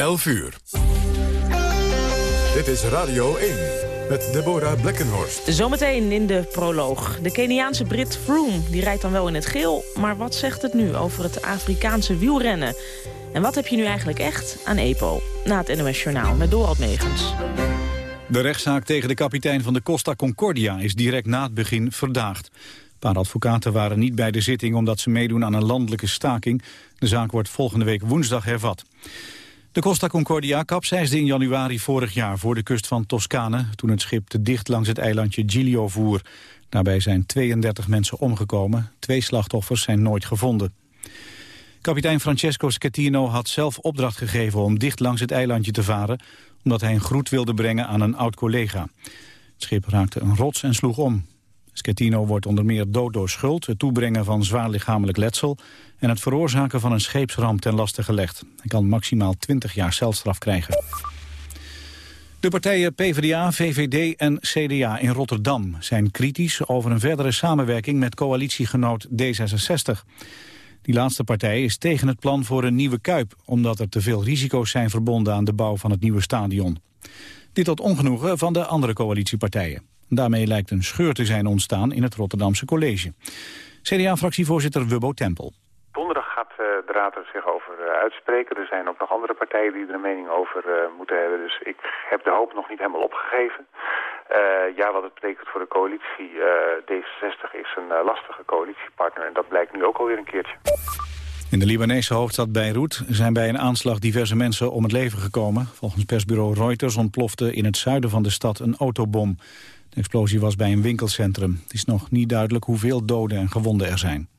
11 uur. Dit is Radio 1 met Deborah Blekkenhorst. Zometeen in de proloog. De Keniaanse Brit Froome die rijdt dan wel in het geel... maar wat zegt het nu over het Afrikaanse wielrennen? En wat heb je nu eigenlijk echt aan EPO? Na het NOS Journaal met Dorald Megens. De rechtszaak tegen de kapitein van de Costa Concordia is direct na het begin verdaagd. Een paar advocaten waren niet bij de zitting omdat ze meedoen aan een landelijke staking. De zaak wordt volgende week woensdag hervat. De Costa Concordia kapseisde in januari vorig jaar voor de kust van Toscane... toen het schip te dicht langs het eilandje Giglio voer. Daarbij zijn 32 mensen omgekomen. Twee slachtoffers zijn nooit gevonden. Kapitein Francesco Schettino had zelf opdracht gegeven om dicht langs het eilandje te varen... omdat hij een groet wilde brengen aan een oud-collega. Het schip raakte een rots en sloeg om. Schettino wordt onder meer dood door schuld, het toebrengen van zwaar lichamelijk letsel... en het veroorzaken van een scheepsramp ten laste gelegd. Hij kan maximaal 20 jaar celstraf krijgen. De partijen PvdA, VVD en CDA in Rotterdam zijn kritisch over een verdere samenwerking met coalitiegenoot D66. Die laatste partij is tegen het plan voor een nieuwe Kuip... omdat er te veel risico's zijn verbonden aan de bouw van het nieuwe stadion. Dit tot ongenoegen van de andere coalitiepartijen. Daarmee lijkt een scheur te zijn ontstaan in het Rotterdamse college. CDA-fractievoorzitter Wubbo Tempel. Uh, de Raad er zich over uh, uitspreken. Er zijn ook nog andere partijen die er een mening over uh, moeten hebben. Dus ik heb de hoop nog niet helemaal opgegeven. ja, wat het betekent voor de coalitie. D66 is een lastige coalitiepartner en dat blijkt nu ook alweer een keertje. In de Libanese hoofdstad Beirut zijn bij een aanslag diverse mensen om het leven gekomen. Volgens persbureau Reuters ontplofte in het zuiden van de stad een autobom. De explosie was bij een winkelcentrum. Het is nog niet duidelijk hoeveel doden en gewonden er zijn.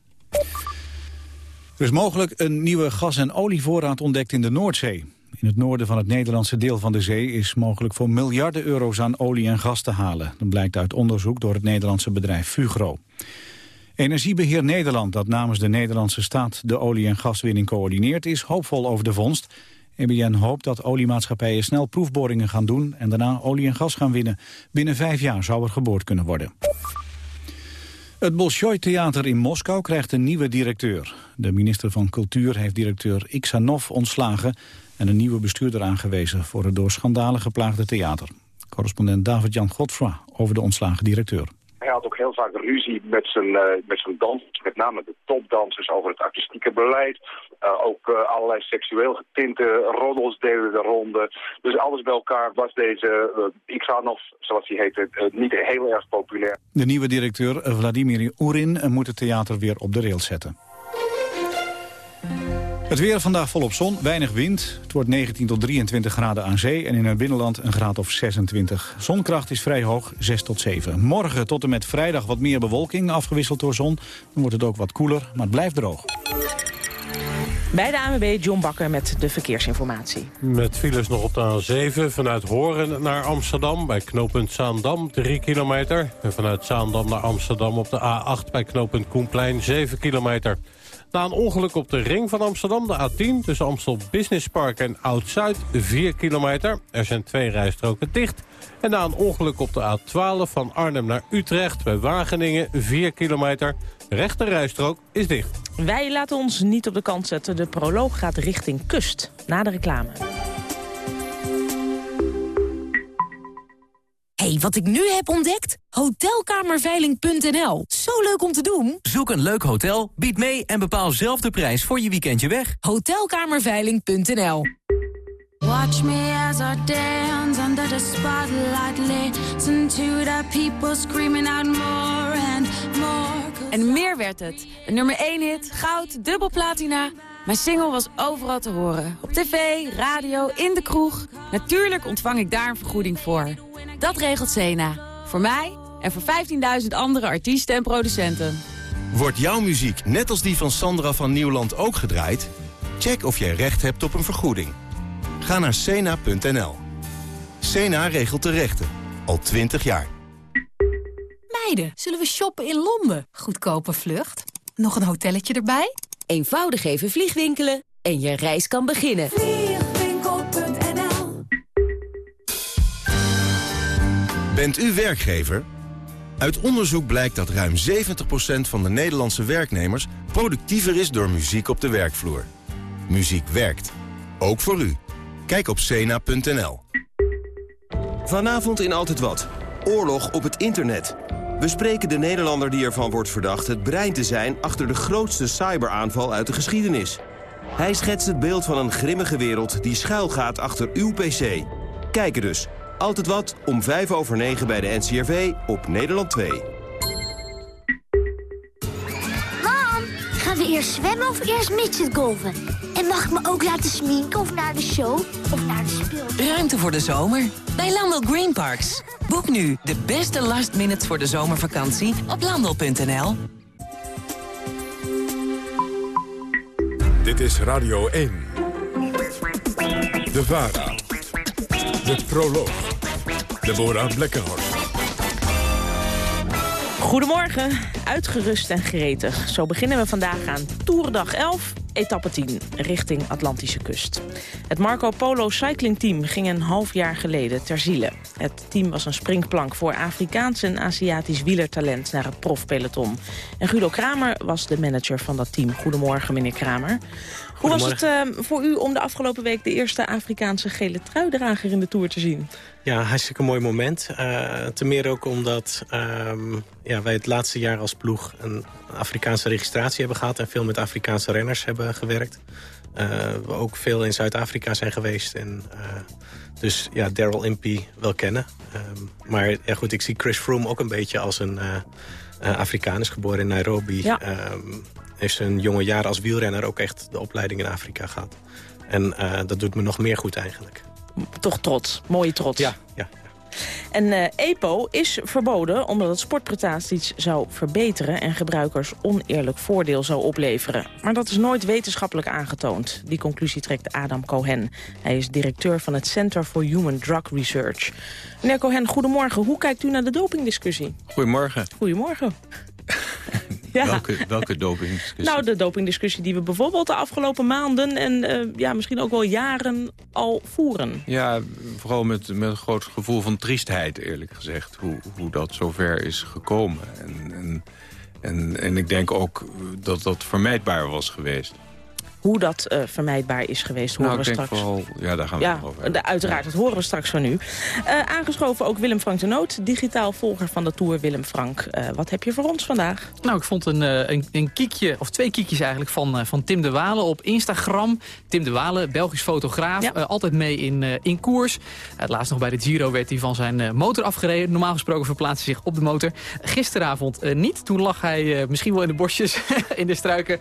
Er is mogelijk een nieuwe gas- en olievoorraad ontdekt in de Noordzee. In het noorden van het Nederlandse deel van de zee is mogelijk voor miljarden euro's aan olie en gas te halen. Dat blijkt uit onderzoek door het Nederlandse bedrijf Fugro. Energiebeheer Nederland, dat namens de Nederlandse staat de olie- en gaswinning coördineert, is hoopvol over de vondst. EBN hoopt dat oliemaatschappijen snel proefboringen gaan doen en daarna olie en gas gaan winnen. Binnen vijf jaar zou er geboord kunnen worden. Het Bolshoi-theater in Moskou krijgt een nieuwe directeur. De minister van Cultuur heeft directeur Iksanov ontslagen... en een nieuwe bestuurder aangewezen voor het door schandalen geplaagde theater. Correspondent David-Jan Godfra over de ontslagen directeur. Hij had ook heel vaak ruzie met zijn, uh, met zijn dansers, met name de topdansers over het artistieke beleid. Uh, ook uh, allerlei seksueel getinte roddels deden de ronde. Dus alles bij elkaar was deze uh, Iksanov, zoals hij heette, niet heel erg populair. De nieuwe directeur Vladimir Urin moet het theater weer op de rails zetten. Het weer vandaag volop zon, weinig wind. Het wordt 19 tot 23 graden aan zee en in het binnenland een graad of 26. Zonkracht is vrij hoog, 6 tot 7. Morgen tot en met vrijdag wat meer bewolking, afgewisseld door zon. Dan wordt het ook wat koeler, maar het blijft droog. Bij de ANWB John Bakker met de verkeersinformatie. Met files nog op de A7 vanuit Horen naar Amsterdam... bij knooppunt Zaandam, 3 kilometer. En vanuit Zaandam naar Amsterdam op de A8 bij knooppunt Koenplein, 7 kilometer. Na een ongeluk op de ring van Amsterdam, de A10... tussen Amstel Business Park en Oud-Zuid, 4 kilometer. Er zijn twee rijstroken dicht. En na een ongeluk op de A12 van Arnhem naar Utrecht... bij Wageningen, 4 kilometer. De rechte rijstrook is dicht. Wij laten ons niet op de kant zetten. De proloog gaat richting kust. Na de reclame. Hey, wat ik nu heb ontdekt? Hotelkamerveiling.nl. Zo leuk om te doen. Zoek een leuk hotel, bied mee en bepaal zelf de prijs voor je weekendje weg. Hotelkamerveiling.nl. Watch me as I dance under the spotlight Listen to the people screaming out more and more En meer werd het. Een nummer 1 hit, goud, dubbel platina. Mijn single was overal te horen. Op tv, radio, in de kroeg. Natuurlijk ontvang ik daar een vergoeding voor. Dat regelt Sena. Voor mij en voor 15.000 andere artiesten en producenten. Wordt jouw muziek net als die van Sandra van Nieuwland ook gedraaid? Check of jij recht hebt op een vergoeding. Ga naar cena.nl. Cena regelt de rechten. Al 20 jaar. Meiden, zullen we shoppen in Londen? Goedkope vlucht. Nog een hotelletje erbij? Eenvoudig even vliegwinkelen en je reis kan beginnen. Vliegwinkel.nl Bent u werkgever? Uit onderzoek blijkt dat ruim 70% van de Nederlandse werknemers... productiever is door muziek op de werkvloer. Muziek werkt. Ook voor u. Kijk op cena.nl. Vanavond in Altijd Wat. Oorlog op het internet. We spreken de Nederlander die ervan wordt verdacht het brein te zijn... achter de grootste cyberaanval uit de geschiedenis. Hij schetst het beeld van een grimmige wereld die schuilgaat achter uw pc. Kijken dus. Altijd wat om 5 over 9 bij de NCRV op Nederland 2. Gaan we eerst zwemmen of eerst midgetgolven? En mag ik me ook laten sminken of naar de show of naar de speel? Ruimte voor de zomer bij Landel Green Parks. Boek nu de beste last minutes voor de zomervakantie op landel.nl. Dit is Radio 1. De VARA. De Proloog. Deborah Blekkenhorst. Goedemorgen, uitgerust en gretig. Zo beginnen we vandaag aan Toerdag 11, etappe 10, richting Atlantische kust. Het Marco Polo Cycling Team ging een half jaar geleden ter ziele. Het team was een springplank voor Afrikaans en Aziatisch wielertalent naar het profpeloton. En Guido Kramer was de manager van dat team. Goedemorgen, meneer Kramer. Hoe was het uh, voor u om de afgelopen week de eerste Afrikaanse gele truidrager in de Tour te zien? Ja, hartstikke mooi moment. Uh, te meer ook omdat uh, ja, wij het laatste jaar als ploeg een Afrikaanse registratie hebben gehad... en veel met Afrikaanse renners hebben gewerkt. Uh, we ook veel in Zuid-Afrika zijn geweest. En, dus ja, Daryl Impey wel kennen. Ehm, maar ja, goed, ik zie Chris Froome ook een beetje als een Afrikaan. is geboren in Nairobi. Ja. Ehm, heeft zijn jonge jaren als wielrenner ook echt de opleiding in Afrika gehad. En dat doet me nog meer goed eigenlijk toch trots. Mooie trots. Ja, ja. En uh, EPO is verboden omdat het sportprestaties zou verbeteren... en gebruikers oneerlijk voordeel zou opleveren. Maar dat is nooit wetenschappelijk aangetoond. Die conclusie trekt Adam Cohen. Hij is directeur van het Center for Human Drug Research. Meneer Cohen, goedemorgen. Hoe kijkt u naar de dopingdiscussie? Goedemorgen. Goedemorgen. Ja. Welke, welke dopingdiscussie? Nou, de dopingdiscussie die we bijvoorbeeld de afgelopen maanden... en uh, ja, misschien ook wel jaren al voeren. Ja, vooral met, met een groot gevoel van triestheid, eerlijk gezegd. Hoe, hoe dat zover is gekomen. En, en, en, en ik denk ook dat dat vermijdbaar was geweest. Hoe dat uh, vermijdbaar is geweest, horen nou, we straks. Vooral, ja, daar gaan we ja, over de, Uiteraard, dat horen we straks van u. Uh, aangeschoven ook Willem Frank de Noot, digitaal volger van de Tour. Willem Frank, uh, wat heb je voor ons vandaag? Nou, ik vond een, een, een kiekje, of twee kiekjes eigenlijk, van, van Tim de Walen op Instagram. Tim de Walen, Belgisch fotograaf, ja. altijd mee in, in koers. Het laatst nog bij de Giro werd hij van zijn motor afgereden. Normaal gesproken verplaatst hij zich op de motor. Gisteravond niet. Toen lag hij misschien wel in de bosjes, in de struiken,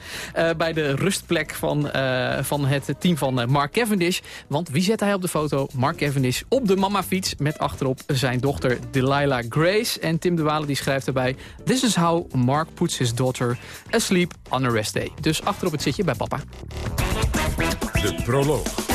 bij de rustplek van uh, van het team van uh, Mark Cavendish. Want wie zet hij op de foto? Mark Cavendish op de mamafiets met achterop zijn dochter Delilah Grace. En Tim de Walen die schrijft erbij... This is how Mark puts his daughter asleep on a rest day. Dus achterop het zitje bij papa. De proloog.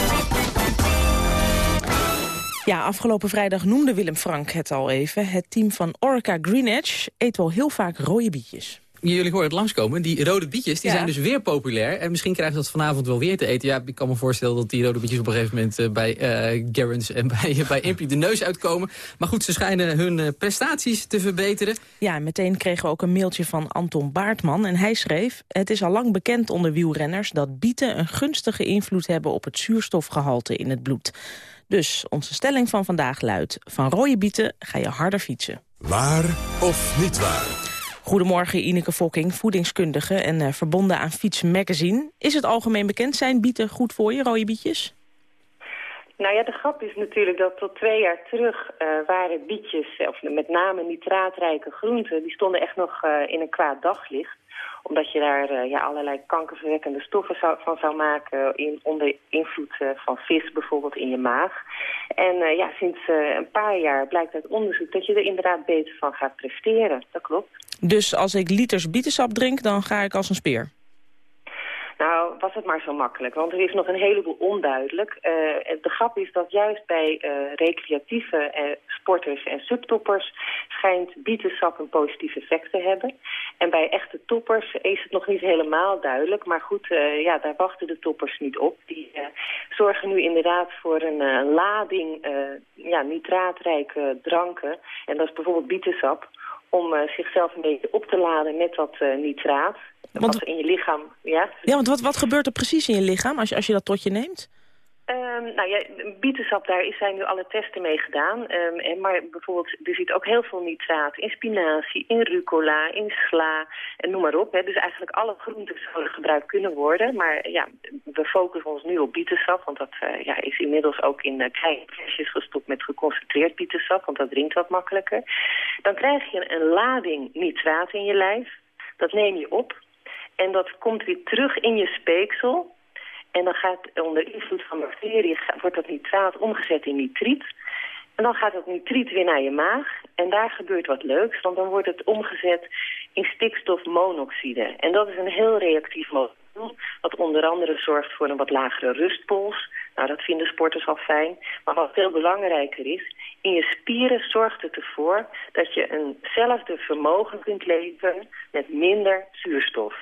Ja, afgelopen vrijdag noemde Willem Frank het al even. Het team van Orica Green Edge eet wel heel vaak rode bietjes jullie horen het langskomen. Die rode bietjes die zijn dus weer populair. En misschien krijgen ze dat vanavond wel weer te eten. Ja, ik kan me voorstellen dat die rode bietjes op een gegeven moment... Uh, bij uh, en bij, bij Impy de neus uitkomen. Maar goed, ze schijnen hun uh, prestaties te verbeteren. Ja, meteen kregen we ook een mailtje van Anton Baartman. En hij schreef... Het is al lang bekend onder wielrenners... dat bieten een gunstige invloed hebben op het zuurstofgehalte in het bloed. Dus onze stelling van vandaag luidt... van rode bieten ga je harder fietsen. Waar of niet waar? Goedemorgen Ineke Fokking, voedingskundige en uh, verbonden aan Fiets Magazine. Is het algemeen bekend, zijn bieten goed voor je, rode bietjes? Nou ja, de grap is natuurlijk dat tot twee jaar terug uh, waren bietjes, of met name nitraatrijke groenten, die stonden echt nog in een kwaad daglicht omdat je daar uh, ja, allerlei kankerverwekkende stoffen zou, van zou maken... In, onder invloed uh, van vis bijvoorbeeld in je maag. En uh, ja, sinds een paar jaar blijkt uit onderzoek dat je er inderdaad beter van gaat presteren. Dat klopt. Dus als ik liters bietensap drink, dan ga ik als een speer? Was het maar zo makkelijk, want er is nog een heleboel onduidelijk. Uh, de grap is dat juist bij uh, recreatieve uh, sporters en subtoppers schijnt bietensap een positief effect te hebben. En bij echte toppers is het nog niet helemaal duidelijk. Maar goed, ja, daar wachten de toppers niet op. Die zorgen nu inderdaad voor een lading ja, nitraatrijke dranken. En dat is bijvoorbeeld bietensap om zichzelf een beetje op te laden met dat nitraat. Want, wat in je lichaam, ja. Ja, want wat, wat gebeurt er precies in je lichaam als je, als je dat tot je neemt? Um, nou ja, bietensap, daar zijn nu alle testen mee gedaan. Um, en, maar bijvoorbeeld, er zit ook heel veel nitraat in spinazie, in rucola, in sla en noem maar op. Hè. Dus eigenlijk alle groenten zouden gebruikt kunnen worden. Maar ja, we focussen ons nu op bietensap, want dat uh, ja, is inmiddels ook in uh, kleine flesjes gestopt met geconcentreerd bietensap, want dat drinkt wat makkelijker. Dan krijg je een lading nitraat in je lijf. Dat neem je op en dat komt weer terug in je speeksel en dan gaat onder invloed van bacteriën wordt dat nitraat omgezet in nitriet. En dan gaat dat nitriet weer naar je maag. En daar gebeurt wat leuks, want dan wordt het omgezet in stikstofmonoxide. En dat is een heel reactief molecuul, wat onder andere zorgt voor een wat lagere rustpols. Nou, dat vinden sporters al fijn. Maar wat veel belangrijker is, in je spieren zorgt het ervoor dat je eenzelfde vermogen kunt leveren met minder zuurstof.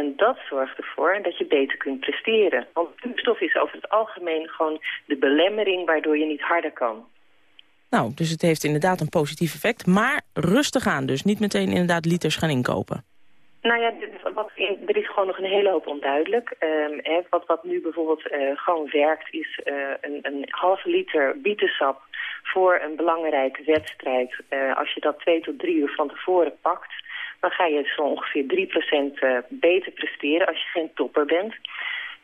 En dat zorgt ervoor dat je beter kunt presteren. Want zuurstof is over het algemeen gewoon de belemmering waardoor je niet harder kan. Nou, dus het heeft inderdaad een positief effect. Maar rustig aan dus. Niet meteen inderdaad liters gaan inkopen. Nou ja, wat, er is gewoon nog een hele hoop onduidelijk. Um, wat, wat nu bijvoorbeeld uh, gewoon werkt is uh, een, een halve liter bietensap voor een belangrijke wedstrijd. Uh, als je dat twee tot drie uur van tevoren pakt dan ga je zo ongeveer 3% eh, beter presteren als je geen topper bent.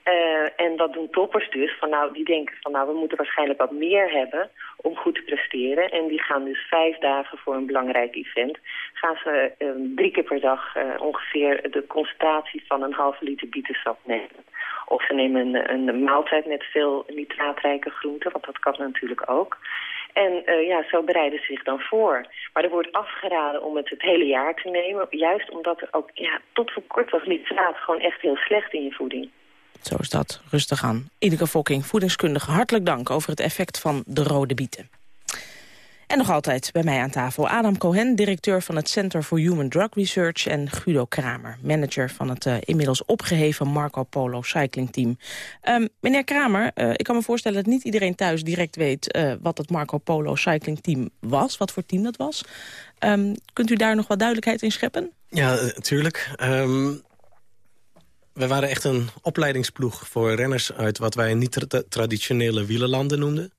Uh, en dat doen toppers dus. Van, nou, die denken van nou, we moeten waarschijnlijk wat meer hebben om goed te presteren. En die gaan dus vijf dagen voor een belangrijk event. Gaan ze uh, drie keer per dag uh, ongeveer de concentratie van een halve liter bietensap nemen. Of ze nemen een, een maaltijd met veel nitraatrijke groenten, want dat kan natuurlijk ook. En uh, ja, zo bereiden ze zich dan voor. Maar er wordt afgeraden om het het hele jaar te nemen. Juist omdat er ook ja, tot voor kort was nitraat gewoon echt heel slecht in je voeding. Zo is dat. Rustig aan. Ineke Fokking, voedingskundige, hartelijk dank over het effect van de rode bieten. En nog altijd bij mij aan tafel Adam Cohen, directeur van het Center for Human Drug Research... en Guido Kramer, manager van het uh, inmiddels opgeheven Marco Polo Cycling Team. Um, meneer Kramer, uh, ik kan me voorstellen dat niet iedereen thuis direct weet... Uh, wat het Marco Polo Cycling Team was, wat voor team dat was. Um, kunt u daar nog wat duidelijkheid in scheppen? Ja, natuurlijk. Um, we waren echt een opleidingsploeg voor renners uit wat wij niet tra traditionele wielerlanden noemden.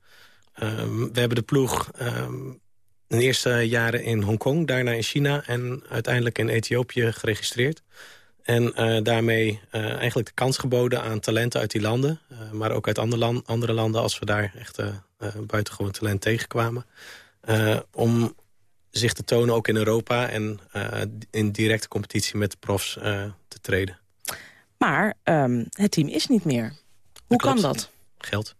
Um, we hebben de ploeg um, de eerste jaren in Hongkong, daarna in China... en uiteindelijk in Ethiopië geregistreerd. En uh, daarmee uh, eigenlijk de kans geboden aan talenten uit die landen. Uh, maar ook uit andere, land, andere, landen als we daar echt buitengewoon talent tegenkwamen. om zich te tonen ook in Europa en in directe competitie met de profs te treden. Maar um, het team is niet meer. Hoe kan dat? Geld.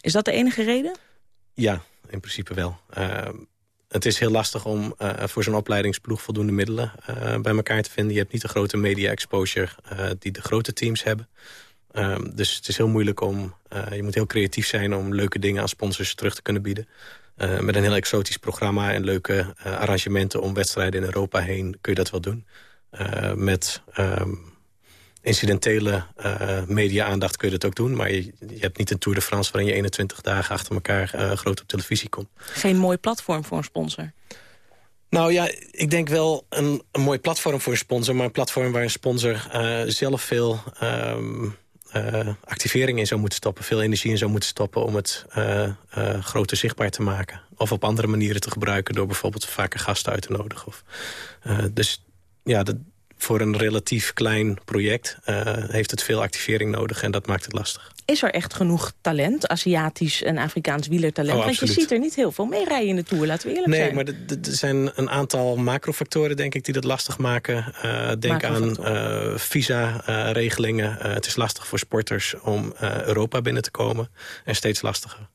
Is dat de enige reden? Ja, in principe wel. Uh, het is heel lastig om uh, voor zo'n opleidingsploeg voldoende middelen uh, bij elkaar te vinden. Je hebt niet de grote media exposure die de grote teams hebben. Ehm, dus het is heel moeilijk om... je moet heel creatief zijn om leuke dingen aan sponsors terug te kunnen bieden. met een heel exotisch programma en leuke arrangementen om wedstrijden in Europa heen kun je dat wel doen. met... Um, incidentele uh, media-aandacht kun je dat ook doen. Maar je, je, hebt niet een Tour de France waarin je 21 dagen achter elkaar uh, groot op televisie komt. Geen mooi platform voor een sponsor? Nou ja, ik denk wel een, een mooi platform voor een sponsor. Maar een platform waar een sponsor uh, zelf veel um, activering in zou moeten stoppen. Veel energie in zou moeten stoppen om het groter zichtbaar te maken. Of op andere manieren te gebruiken door bijvoorbeeld vaker gasten uit te nodigen. Of, dus ja, dat voor een relatief klein project uh, heeft het veel activering nodig en dat maakt het lastig. Is er echt genoeg talent, Aziatisch en Afrikaans wielertalent? Oh, Want je ziet er niet heel veel mee rijden in de Tour, laten we eerlijk nee, zijn. Nee, maar er zijn een aantal macrofactoren denk ik die dat lastig maken. Uh, denk aan uh, visa-regelingen. het is lastig voor sporters om Europa binnen te komen en steeds lastiger.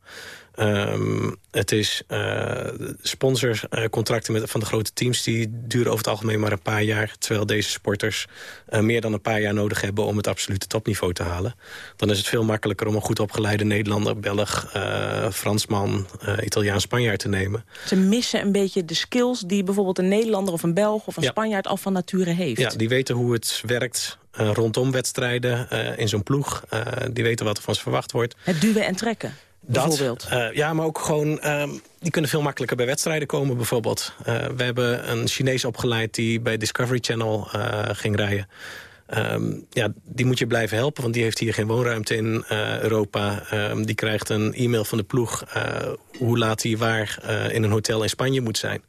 Um, het is uh, sponsorcontracten met, van de grote teams... die duren over het algemeen maar een paar jaar... terwijl deze sporters uh, meer dan een paar jaar nodig hebben... om het absolute topniveau te halen. Dan is het veel makkelijker om een goed opgeleide Nederlander... Belg, uh, Fransman, Italiaan, Spanjaard te nemen. Ze missen een beetje de skills die bijvoorbeeld een Nederlander... of een Belg of een ja. Spanjaard al van nature heeft. Ja, die weten hoe het werkt... rondom wedstrijden, in zo'n ploeg. die weten wat er van ze verwacht wordt. Het duwen en trekken. Dat, uh, ja, maar ook gewoon... Uh, die kunnen veel makkelijker bij wedstrijden komen, bijvoorbeeld. Uh, we hebben een Chinees opgeleid die bij Discovery Channel ging rijden. Ehm, ja, die moet je blijven helpen, want die heeft hier geen woonruimte in Europa. Um, die krijgt een e-mail van de ploeg hoe laat hij waar in een hotel in Spanje moet zijn.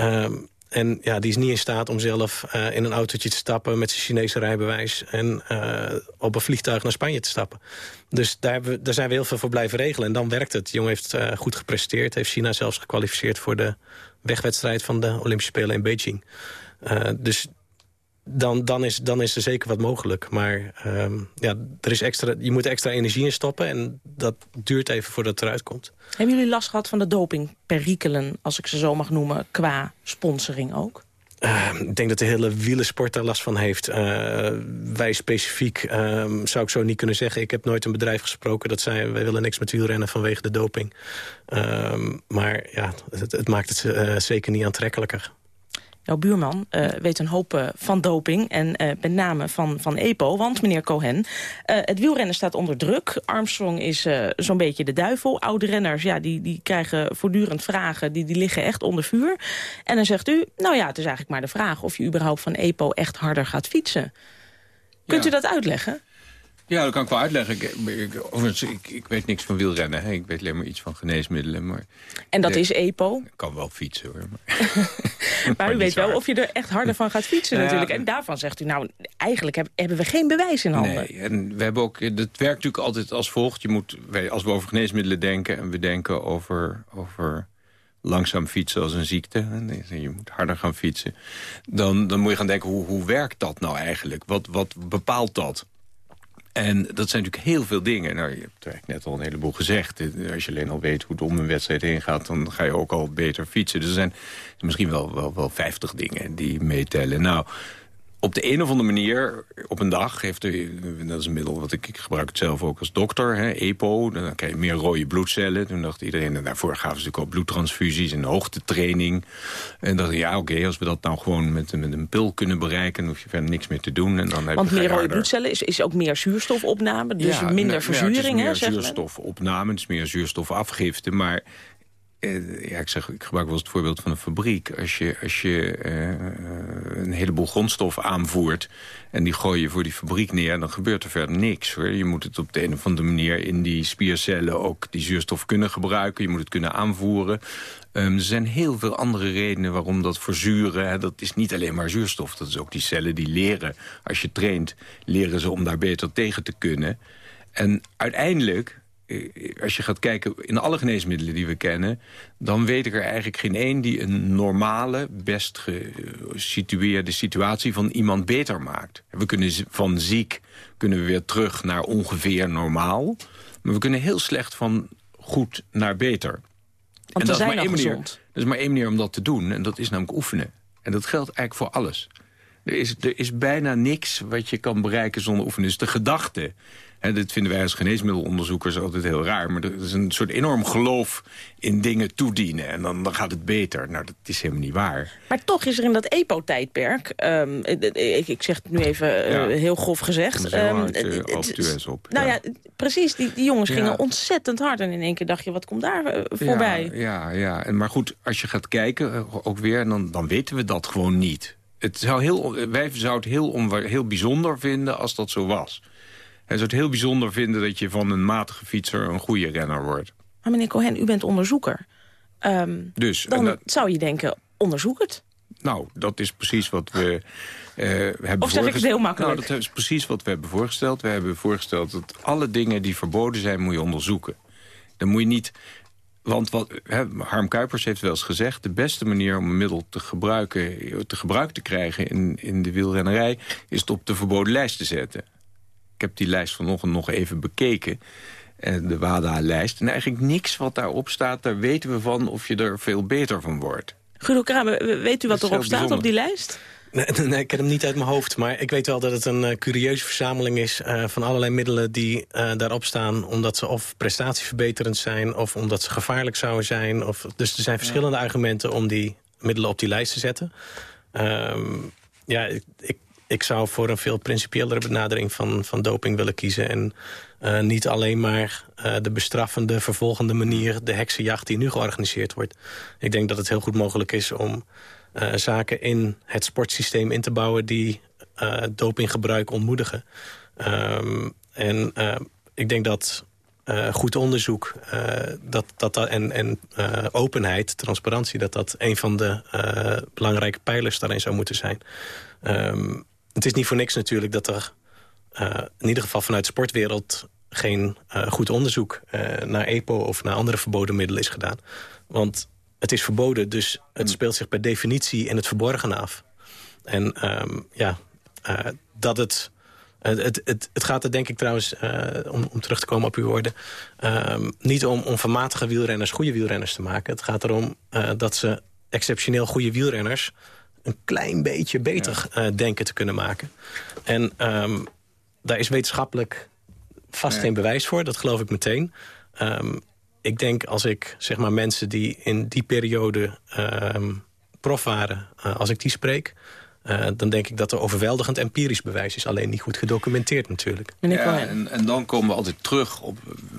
Um, en ja, die is niet in staat om zelf uh, in een autootje te stappen... met zijn Chinese rijbewijs en uh, op een vliegtuig naar Spanje te stappen. Dus daar, daar zijn we heel veel voor blijven regelen. En dan werkt het. De heeft uh, goed gepresteerd. Heeft China zelfs gekwalificeerd voor de wegwedstrijd... van de Olympische Spelen in Beijing. dus dan, dan, is, dan is er zeker wat mogelijk. Maar um, ja, er is extra, je moet extra energie in stoppen... en dat duurt even voordat het eruit komt. Hebben jullie last gehad van de dopingperikelen... als ik ze zo mag noemen, qua sponsoring ook? Uh, ik denk dat de hele wielersport daar last van heeft. Uh, wij specifiek uh, zou ik zo niet kunnen zeggen. Ik heb nooit een bedrijf gesproken dat zei... wij willen niks met wielrennen vanwege de doping. Ehm, maar ja, het, het maakt het uh, zeker niet aantrekkelijker. Jouw buurman uh, weet een hoop uh, van doping en uh, met name van, van EPO. Want, meneer Cohen, het wielrennen staat onder druk. Armstrong is zo'n beetje de duivel. Oude renners ja, die, die krijgen voortdurend vragen, die, die liggen echt onder vuur. En dan zegt u, nou ja, het is eigenlijk maar de vraag... of je überhaupt van EPO echt harder gaat fietsen. Kunt ja. u dat uitleggen? Ja, dat kan ik wel uitleggen. Ik, ik, ik, ik weet niks van wielrennen. Hè. Ik weet alleen maar iets van geneesmiddelen. Maar en dat is EPO? Ik kan wel fietsen hoor. Maar, maar u weet wel of je er echt harder van gaat fietsen ja, natuurlijk. En daarvan zegt u, nou, eigenlijk heb, hebben we geen bewijs in handen. Nee, en we hebben ook, het werkt natuurlijk altijd als volgt. Je moet, wij, als we over geneesmiddelen denken en we denken over... over langzaam fietsen als een ziekte. Je moet harder gaan fietsen. Dan, dan moet je gaan denken, hoe, hoe werkt dat nou eigenlijk? Wat, wat bepaalt dat? En dat zijn natuurlijk heel veel dingen. Nou, je hebt eigenlijk net al een heleboel gezegd. Als je alleen al weet hoe het om een wedstrijd heen gaat... dan ga je ook al beter fietsen. Dus er zijn misschien wel, wel, wel 50 dingen die meetellen. Nou, op de een of andere manier, op een dag, heeft u, dat is een middel wat ik, ik gebruik het zelf ook als dokter, hè, EPO, dan krijg je meer rode bloedcellen. Toen dacht iedereen, en daarvoor gaven ze natuurlijk ook bloedtransfusies en hoogtetraining. En dacht ja, oké, okay, als we dat nou gewoon met, met een pil kunnen bereiken, dan hoef je verder niks meer te doen. En dan heb Want je meer rode bloedcellen is, is ook meer zuurstofopname, dus Ja, minder nou, ja, verzuring, het is meer zuurstofopname, het is meer zuurstofafgifte, maar... eh, ja, ik, zeg, ik gebruik wel eens het voorbeeld van een fabriek. Als je, als je eh, een heleboel grondstof aanvoert... en die gooi je voor die fabriek neer... dan gebeurt er verder niks. Hoor. Je moet het op de een of andere manier in die spiercellen... ook die zuurstof kunnen gebruiken. Je moet het kunnen aanvoeren. Ehm, er zijn heel veel andere redenen waarom dat verzuren... Hè, dat is niet alleen maar zuurstof. Dat is ook die cellen die leren. Als je traint, leren ze om daar beter tegen te kunnen. En uiteindelijk als je gaat kijken in alle geneesmiddelen die we kennen... dan weet ik er eigenlijk geen één die een normale, best gesitueerde situatie van iemand beter maakt. We kunnen van ziek kunnen we weer terug naar ongeveer normaal. Maar we kunnen heel slecht van goed naar beter. Want En dat is maar één manier. Er is maar één manier om dat te doen. En dat is namelijk oefenen. En dat geldt eigenlijk voor alles. Er is, er is bijna niks wat je kan bereiken zonder oefenen. Dus de gedachte... Hè, dit vinden wij als geneesmiddelonderzoekers altijd heel raar... maar er is een soort enorm geloof in dingen toedienen. En dan, dan gaat het beter. Nou, dat is helemaal niet waar. Maar toch is er in dat EPO-tijdperk, ehm, eh, ik, ik zeg het nu even eh, Ja. heel grof gezegd... Ehm, hard, eh, het- op. Nou ja, precies, die, die jongens Ja. gingen ontzettend hard. En in één keer dacht je, wat komt daar eh, voorbij? Ja, ja. En, maar goed, als je gaat kijken, eh, ook weer, dan, dan weten we dat gewoon niet. Het zou heel, wij zouden het heel, heel bijzonder vinden als dat zo was. Hij zou het heel bijzonder vinden dat je van een matige fietser een goede renner wordt. Maar meneer Cohen, u bent onderzoeker. Ehm, Dus, en dan dat- zou je denken, onderzoek het. Nou, dat is precies wat we eh, hebben Of zeg ik het heel makkelijk? Nou, dat is precies wat we hebben voorgesteld. We hebben voorgesteld dat alle dingen die verboden zijn, moet je onderzoeken. Dan moet je niet... Want wat, Harm Kuipers heeft wel eens gezegd... de beste manier om een middel te gebruiken, te gebruik te krijgen in, in de wielrennerij... is het op de verboden lijst te zetten. Ik heb die lijst vanochtend nog even bekeken. eh, De WADA-lijst. En eigenlijk niks wat daarop staat, daar weten we van... of je er veel beter van wordt. Guido Kramer, weet u wat erop staat op die lijst? Nee, nee, ik heb hem niet uit mijn hoofd. Maar ik weet wel dat het een eh, curieuze verzameling is... eh, van allerlei middelen die eh, daarop staan... omdat ze of prestatieverbeterend zijn... of omdat ze gevaarlijk zouden zijn. Of, dus er zijn verschillende argumenten om die middelen op die lijst te zetten. Ehm, ja, ik, ik, ik zou voor een veel principiëlere benadering van, van doping willen kiezen. En eh, niet alleen maar eh, de bestraffende, vervolgende manier... de heksenjacht die nu georganiseerd wordt. Ik denk dat het heel goed mogelijk is om eh, zaken in het sportsysteem in te bouwen... die uh, dopinggebruik ontmoedigen. Ehm, en ik denk dat goed onderzoek dat, dat, dat, en, en openheid, transparantie... dat dat een van de belangrijke pijlers daarin zou moeten zijn. Um, het is niet voor niks natuurlijk dat er in ieder geval vanuit de sportwereld geen goed onderzoek naar EPO of naar andere verboden middelen is gedaan. Want het is verboden, dus het hmm. speelt zich per definitie in het verborgen af. En um, ja, dat het... Het, het, het, gaat er denk ik trouwens, om, om, terug te komen op uw woorden... Um, niet om, om van matige wielrenners goede wielrenners te maken. Het gaat erom dat ze exceptioneel goede wielrenners... een klein beetje beter ja. denken te kunnen maken. En um, daar is wetenschappelijk vast geen bewijs voor, dat geloof ik meteen. Um, ik denk als ik zeg maar mensen die in die periode uh, prof waren, uh, als ik die spreek... Uh, dan denk ik dat er overweldigend empirisch bewijs is. Alleen niet goed gedocumenteerd natuurlijk. Ja, en, en, dan komen we altijd terug op...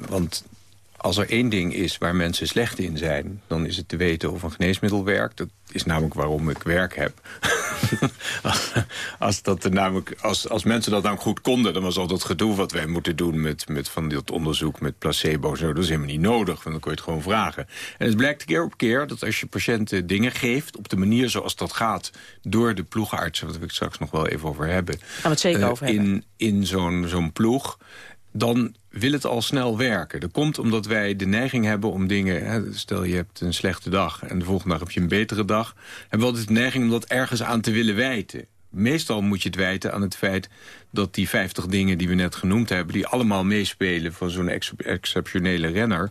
Want als er één ding is waar mensen slecht in zijn... dan is het te weten of een geneesmiddel werkt. Dat is namelijk waarom ik werk heb. als, dat namelijk, als, als mensen dat dan goed konden... dan was al dat gedoe wat wij moeten doen met, met van dit onderzoek... met placebo's, dat is helemaal niet nodig. Want dan kun je het gewoon vragen. En het blijkt keer op keer dat als je patiënten dingen geeft... op de manier zoals dat gaat door de ploegartsen... wat we het straks nog wel even over hebben... Gaan we het zeker uh, over in, hebben. In zo'n zo'n ploeg dan wil het al snel werken. Dat komt omdat wij de neiging hebben om dingen... Hè, stel je hebt een slechte dag en de volgende dag heb je een betere dag... hebben we altijd de neiging om dat ergens aan te willen wijten meestal moet je het wijten aan het feit dat die 50 dingen die we net genoemd hebben... die allemaal meespelen van zo'n ex exceptionele renner...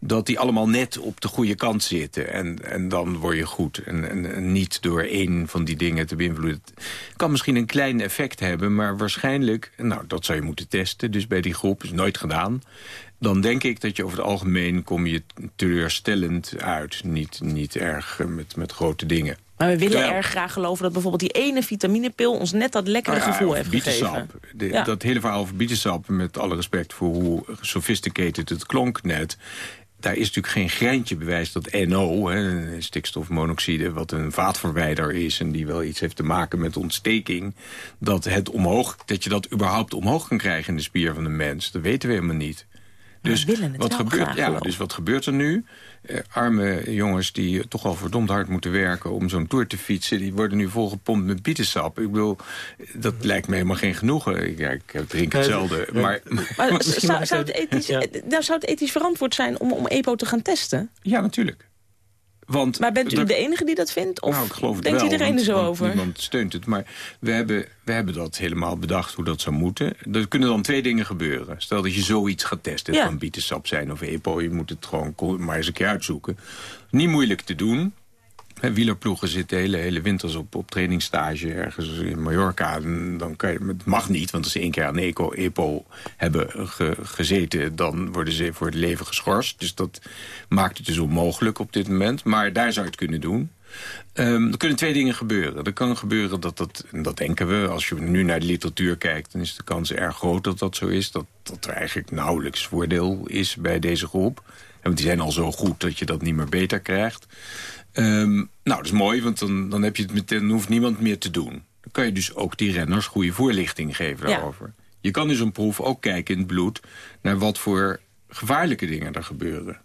dat die allemaal net op de goede kant zitten. En, en dan word je goed. En niet door één van die dingen te beïnvloeden. Het kan misschien een klein effect hebben, maar waarschijnlijk... nou, dat zou je moeten testen. Dus bij die groep is nooit gedaan dan denk ik dat je over het algemeen kom je teleurstellend uit. Niet, niet erg met, met grote dingen. Maar we willen erg graag geloven dat bijvoorbeeld die ene vitaminepil... ons net dat lekkere nou gevoel heeft gegeven. De, Dat hele verhaal over bietensap, met alle respect voor hoe sophisticated het klonk net... daar is natuurlijk geen greintje bewijs dat NO, hè, stikstofmonoxide... wat een vaatverwijder is en die wel iets heeft te maken met ontsteking... dat, het omhoog, dat je dat überhaupt omhoog kan krijgen in de spier van de mens. Dat weten we helemaal niet. Dus wat, gebeurt, ja, dus wat gebeurt er nu? Eh, arme jongens die toch al verdomd hard moeten werken om zo'n tour te fietsen... die worden nu volgepompt met bietensap. Ik bedoel, dat lijkt me helemaal geen genoegen. Ik, ja, ik drink hetzelfde. Maar, maar zou, zou, het ethisch, nou, zou het ethisch verantwoord zijn om, om EPO te gaan testen? Ja, natuurlijk. Want maar bent u de enige die dat vindt? Of nou, ik geloof denkt wel, iedereen er zo over? Niemand steunt het. Maar we hebben, we hebben dat helemaal bedacht hoe dat zou moeten. Er kunnen dan twee dingen gebeuren. Stel dat je zoiets gaat testen. Het kan bietensap zijn of EPO. Je moet het gewoon maar eens een keer uitzoeken. Niet moeilijk te doen. Wielerploegen zitten hele, hele winters op, op trainingsstage ergens in Mallorca. dan kan je, het mag niet, want als ze één keer aan ECO, EPO hebben gezeten... dan worden ze voor het leven geschorst. Dus dat maakt het dus onmogelijk op dit moment. Maar daar zou je het kunnen doen. Um, er kunnen twee dingen gebeuren. Er kan gebeuren dat dat, en dat denken we, als je nu naar de literatuur kijkt... dan is de kans erg groot dat dat zo is. Dat, dat er eigenlijk nauwelijks voordeel is bij deze groep. Want die zijn al zo goed dat je dat niet meer beter krijgt. Um, nou, dat is mooi, want dan, dan, heb je het meteen, dan hoeft niemand meer te doen. Dan kan je dus ook die renners goede voorlichting geven daarover. Je kan dus een proef ook kijken in het bloed... naar wat voor gevaarlijke dingen er gebeuren.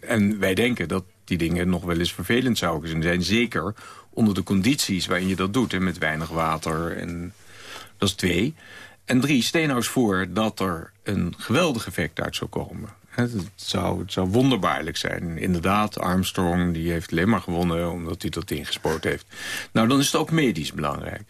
En wij denken dat die dingen nog wel eens vervelend zouden zijn. Zeker onder de condities waarin je dat doet. Hè, met weinig water. En, dat is twee. En drie, stel nou eens voor dat er een geweldig effect uit zou komen. Het zou, zou wonderbaarlijk zijn. Inderdaad, Armstrong die heeft alleen maar gewonnen omdat hij dat ingespoord heeft. Nou, dan is het ook medisch belangrijk.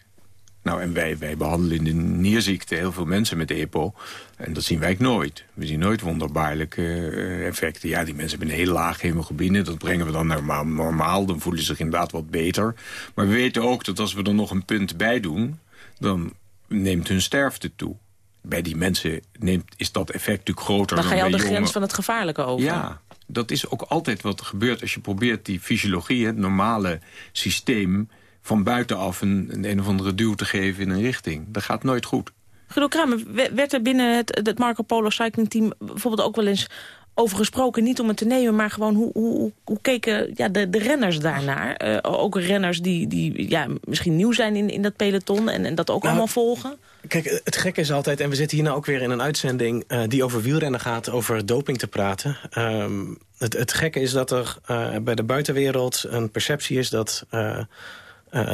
Nou, en wij, wij behandelen in de nierziekte heel veel mensen met EPO. En dat zien wij nooit. We zien nooit wonderbaarlijke uh, effecten. Ja, die mensen hebben een heel laag hemoglobine. Dat brengen we dan naar normaal. Dan voelen ze zich inderdaad wat beter. Maar we weten ook dat als we er nog een punt bij doen... dan neemt hun sterfte toe bij die mensen neemt, is dat effect natuurlijk groter dan Dan ga je al de grens van het gevaarlijke over. Ja, dat is ook altijd wat er gebeurt als je probeert die fysiologie, het normale systeem... van buitenaf een, een, een of andere duw te geven in een richting. Dat gaat nooit goed. Guido Kramer, werd er binnen het, het Marco Polo Cycling Team bijvoorbeeld ook wel eens over gesproken, niet om het te nemen... maar gewoon hoe, hoe, hoe keken ja, de, de renners daarnaar? Uh, ook renners die, die ja, misschien nieuw zijn in, in dat peloton en, en dat ook nou, allemaal volgen? Kijk, het gekke is altijd, en we zitten hier nou ook weer in een uitzending... Uh, die over wielrennen gaat, over doping te praten. Um, het, het gekke is dat er uh, bij de buitenwereld een perceptie is... dat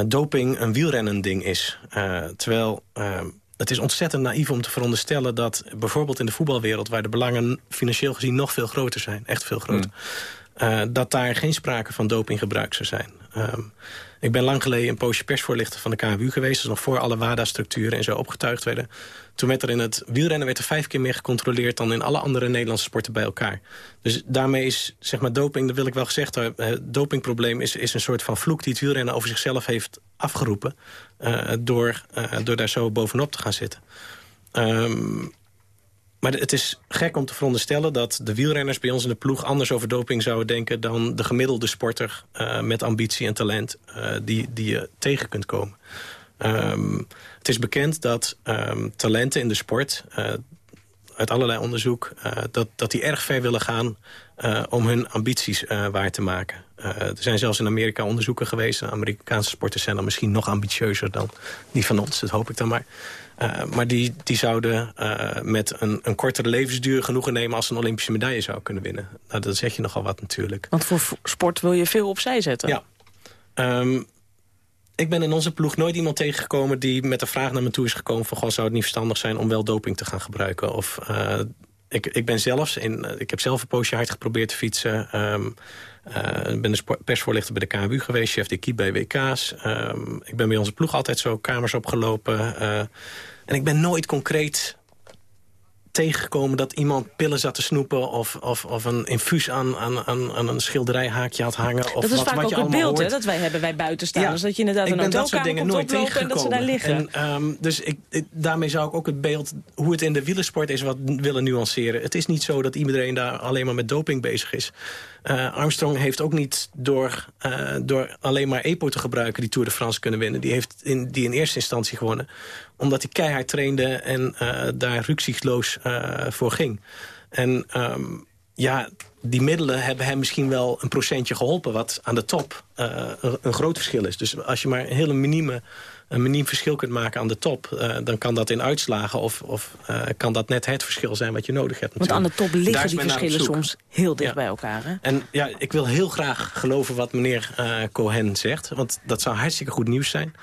doping een wielrennen ding is. terwijl ehm, het is ontzettend naïef om te veronderstellen dat bijvoorbeeld in de voetbalwereld... waar de belangen financieel gezien nog veel groter zijn, echt veel groter... Mm. Uh, dat daar geen sprake van dopinggebruik zou zijn. Um, ik ben lang geleden een poosje persvoorlichter van de KMU geweest. Dus nog voor alle WADA-structuren en zo opgetuigd werden. Toen werd er in het wielrennen werd er vijf keer meer gecontroleerd... dan in alle andere Nederlandse sporten bij elkaar. Dus daarmee is zeg maar, doping, dat wil ik wel gezegd hebben... het dopingprobleem is, is een soort van vloek die het wielrennen over zichzelf heeft afgeroepen... Uh, door, uh, door daar zo bovenop te gaan zitten. Um, maar het is gek om te veronderstellen dat de wielrenners bij ons in de ploeg... anders over doping zouden denken dan de gemiddelde sporter... Uh, met ambitie en talent uh, die, die je tegen kunt komen. Um, het is bekend dat um, talenten in de sport... Uh, uit allerlei onderzoek, dat, dat die erg ver willen gaan... om hun ambities waar te maken. er zijn zelfs in Amerika onderzoeken geweest. Amerikaanse sporters zijn dan misschien nog ambitieuzer dan die van ons. Dat hoop ik dan maar. Uh, maar die, die zouden uh, met een, een kortere levensduur genoegen nemen... als ze een Olympische medaille zou kunnen winnen. Nou, dat zeg je nogal wat natuurlijk. Want voor sport wil je veel opzij zetten. Ja. Um, ik ben in onze ploeg nooit iemand tegengekomen... die met de vraag naar me toe is gekomen van... Goh, zou het niet verstandig zijn om wel doping te gaan gebruiken? Of uh, ik, ik ben zelfs... In, ik heb zelf een poosje hard geprobeerd te fietsen... Um, uh, ik ben de persvoorlichter bij de KMU geweest, chef de equipe bij WK's. Um, ik ben bij onze ploeg altijd zo kamers opgelopen. Uh, en ik ben nooit concreet tegengekomen dat iemand pillen zat te snoepen... of, of, of een infuus aan, aan, aan een schilderijhaakje had hangen. Of dat is wat, vaak wat ook je het beeld hè, dat wij hebben bij buitenstaanders. Ja, dat je inderdaad ik een ben dat soort hotelkamer dingen komt nooit oplopen en dat ze daar tegengekomen. liggen. En, um, dus ik, ik, daarmee zou ik ook het beeld hoe het in de wielersport is wat willen nuanceren. Het is niet zo dat iedereen daar alleen maar met doping bezig is. Uh, Armstrong heeft ook niet door, uh, door alleen maar EPO te gebruiken... die Tour de France kunnen winnen. Die heeft in, die in eerste instantie gewonnen. Omdat hij keihard trainde en uh, daar rukzichtloos voor ging. En um, ja, die middelen hebben hem misschien wel een procentje geholpen... wat aan de top een, een groot verschil is. Dus als je maar een hele minieme een miniem verschil kunt maken aan de top... Uh, dan kan dat in uitslagen of, of uh, kan dat net het verschil zijn wat je nodig hebt. Want aan de top liggen die verschillen soms heel dicht ja. bij elkaar. Hè? En ja, ik wil heel graag geloven wat meneer uh, Cohen zegt. Want dat zou hartstikke goed nieuws zijn.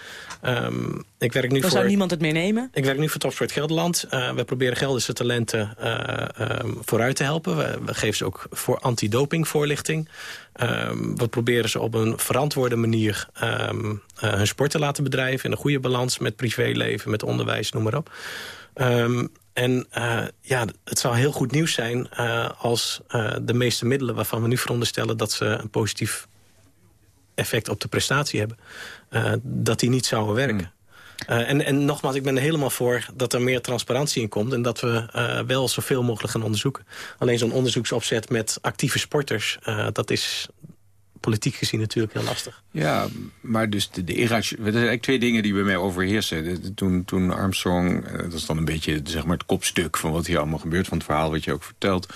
Um, ik werk nu dan voor, zou niemand het meer nemen? Ik werk nu voor Topsport Gelderland. we proberen Gelderse talenten um, vooruit te helpen. We, we geven ze ook voor antidoping voorlichting. Um, we proberen ze op een verantwoorde manier uh, hun sport te laten bedrijven... in een goede balans met privéleven, met onderwijs, noem maar op. En uh, ja, het zou heel goed nieuws zijn uh, als uh, de meeste middelen... waarvan we nu veronderstellen dat ze een positief effect op de prestatie hebben... dat die niet zouden werken. Mm. Uh, en, en nogmaals, ik ben er helemaal voor dat er meer transparantie in komt... en dat we uh, wel zoveel mogelijk gaan onderzoeken. Alleen zo'n onderzoeksopzet met actieve sporters... Uh, dat is politiek gezien natuurlijk heel lastig. Ja, maar dus de, de er zijn eigenlijk twee dingen die bij mij overheersen. De, de, toen, toen Armstrong, dat is dan een beetje zeg maar, het kopstuk... van wat hier allemaal gebeurt, van het verhaal wat je ook vertelt...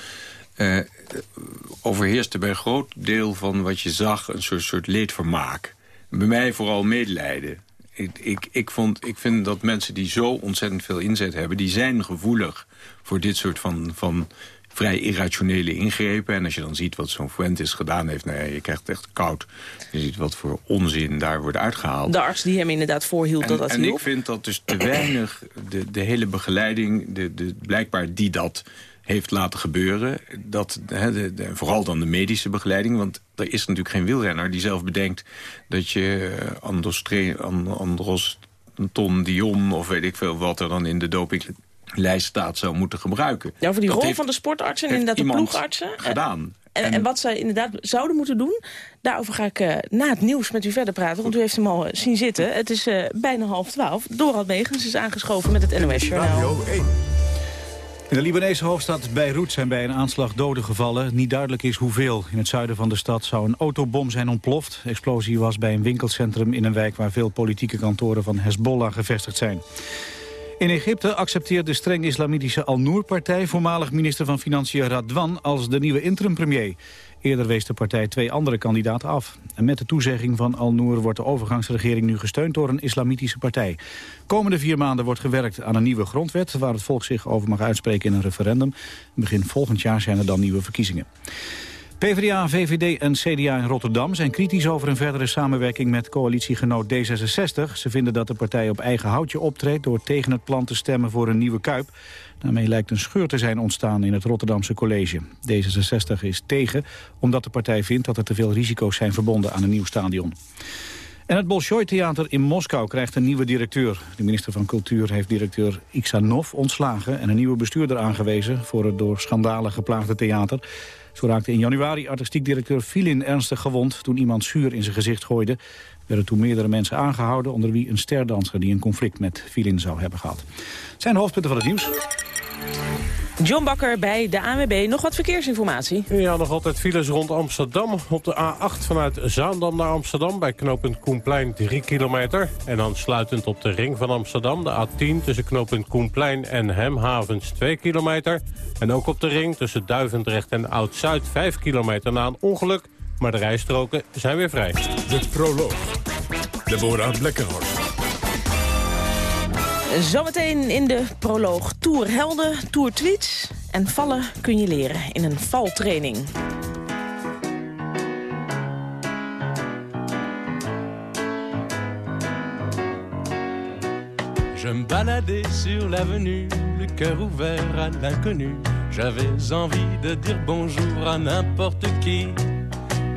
Uh, overheerste bij een groot deel van wat je zag een soort, soort leedvermaak. Bij mij vooral medelijden. Ik, ik, ik, vond, ik vind dat mensen die zo ontzettend veel inzet hebben... die zijn gevoelig voor dit soort van, van vrij irrationele ingrepen. En als je dan ziet wat zo'n Fuentes gedaan heeft... Nou ja, je krijgt het echt koud. Je ziet wat voor onzin daar wordt uitgehaald. De arts die hem inderdaad voorhield en, dat dat En hielp. ik vind dat dus te weinig, de, de hele begeleiding... De, de, blijkbaar die dat heeft laten gebeuren. Dat, hè, de, de, vooral dan de medische begeleiding. Want er is natuurlijk geen wielrenner die zelf bedenkt... dat je Andros, Andros Ton Dion of weet ik veel wat er dan in de dopinglijst staat... zou moeten gebruiken. Ja, voor die dat rol heeft, van de sportartsen en inderdaad de ploegartsen. gedaan. En, en, en, wat zij inderdaad zouden moeten doen... daarover ga ik uh, na het nieuws met u verder praten. Want u heeft hem al uh, zien zitten. Het is uh, bijna half twaalf. Dorald Megens is aangeschoven met het NOS-journaal. In de Libanese hoofdstad Beirut zijn bij een aanslag doden gevallen. Niet duidelijk is hoeveel. In het zuiden van de stad zou een autobom zijn ontploft. De explosie was bij een winkelcentrum in een wijk... waar veel politieke kantoren van Hezbollah gevestigd zijn. In Egypte accepteert de streng islamitische Al-Noor-partij... voormalig minister van Financiën Radwan als de nieuwe interim-premier. Eerder wees de partij twee andere kandidaten af. En met de toezegging van Al-Noor wordt de overgangsregering nu gesteund door een islamitische partij. Komende vier maanden wordt gewerkt aan een nieuwe grondwet... waar het volk zich over mag uitspreken in een referendum. Begin volgend jaar zijn er dan nieuwe verkiezingen. PvdA, VVD en CDA in Rotterdam zijn kritisch over een verdere samenwerking met coalitiegenoot D66. Ze vinden dat de partij op eigen houtje optreedt door tegen het plan te stemmen voor een nieuwe Kuip. Daarmee lijkt een scheur te zijn ontstaan in het Rotterdamse college. D66 is tegen, omdat de partij vindt dat er te veel risico's zijn verbonden aan een nieuw stadion. En het Bolshoi-theater in Moskou krijgt een nieuwe directeur. De minister van Cultuur heeft directeur Iksanov ontslagen... en een nieuwe bestuurder aangewezen voor het door schandalen geplaagde theater. Zo raakte in januari artistiek directeur Filin ernstig gewond... toen iemand zuur in zijn gezicht gooide. Er werden toen meerdere mensen aangehouden... onder wie een sterdanser die een conflict met Filin zou hebben gehad. Het zijn de hoofdpunten van het nieuws. John Bakker bij de ANWB. Nog wat verkeersinformatie? Ja, nog altijd files rond Amsterdam. Op de A8 vanuit Zaandam naar Amsterdam bij knooppunt Koenplein 3 kilometer. En dan sluitend op de ring van Amsterdam, de A10 tussen knooppunt Koenplein en Hemhavens 2 kilometer. En ook op de ring tussen Duivendrecht en Oud-Zuid 5 kilometer na een ongeluk. Maar de rijstroken zijn weer vrij. De proloog. Deborah Blekkenhorst. Zometeen in de proloog Tour Helden, Tour Tweets. En vallen kun je leren in een valtraining. Je me baladais sur l'avenue, le cœur ouvert à l'inconnu. J'avais envie de dire bonjour à n'importe qui,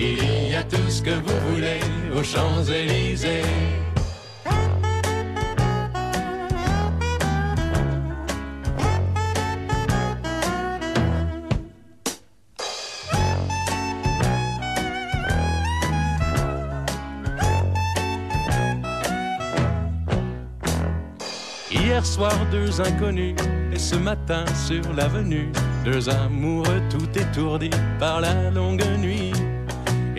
il y a tout ce que vous voulez aux Champs-Élysées. Hier soir, deux inconnus, et ce matin sur l'avenue, deux amoureux tout étourdis par la longue nuit.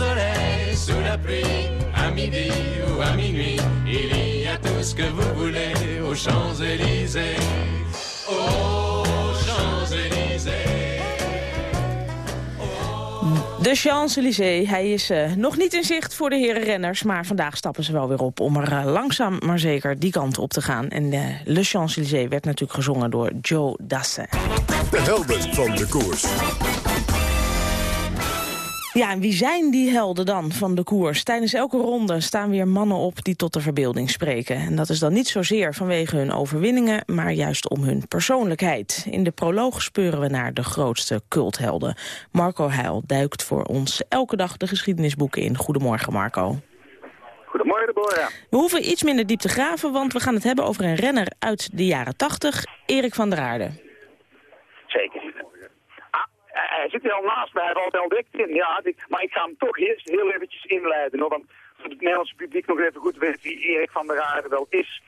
soleil, sous la pluie, à midi ou à minuit, il y a tout ce que vous voulez aux Champs-Élysées. Aux Champs-Élysées. De Champs-Élysées, hij is eh, nog niet in zicht voor de heren renners... maar vandaag stappen ze wel weer op om er eh, langzaam maar zeker die kant op te gaan. En eh, Le Champs-Élysées werd natuurlijk gezongen door Joe Dassin. De helden van de koers. Ja, en wie zijn die helden dan van de koers? Tijdens elke ronde staan weer mannen op die tot de verbeelding spreken. En dat is dan niet zozeer vanwege hun overwinningen, maar juist om hun persoonlijkheid. In de proloog speuren we naar de grootste culthelden. Marco Heil duikt voor ons elke dag de geschiedenisboeken in. Goedemorgen, Marco. Goedemorgen, Deborah. We hoeven iets minder diep te graven, want we gaan het hebben over een renner uit de jaren 80, Erik van der Aarde. Hij zit er al naast mij, hij valt wel dik in. Ja, maar ik ga hem toch eerst heel eventjes inleiden. Hoor, want voor het Nederlandse publiek nog even goed weet wie Erik van der Aarde wel is.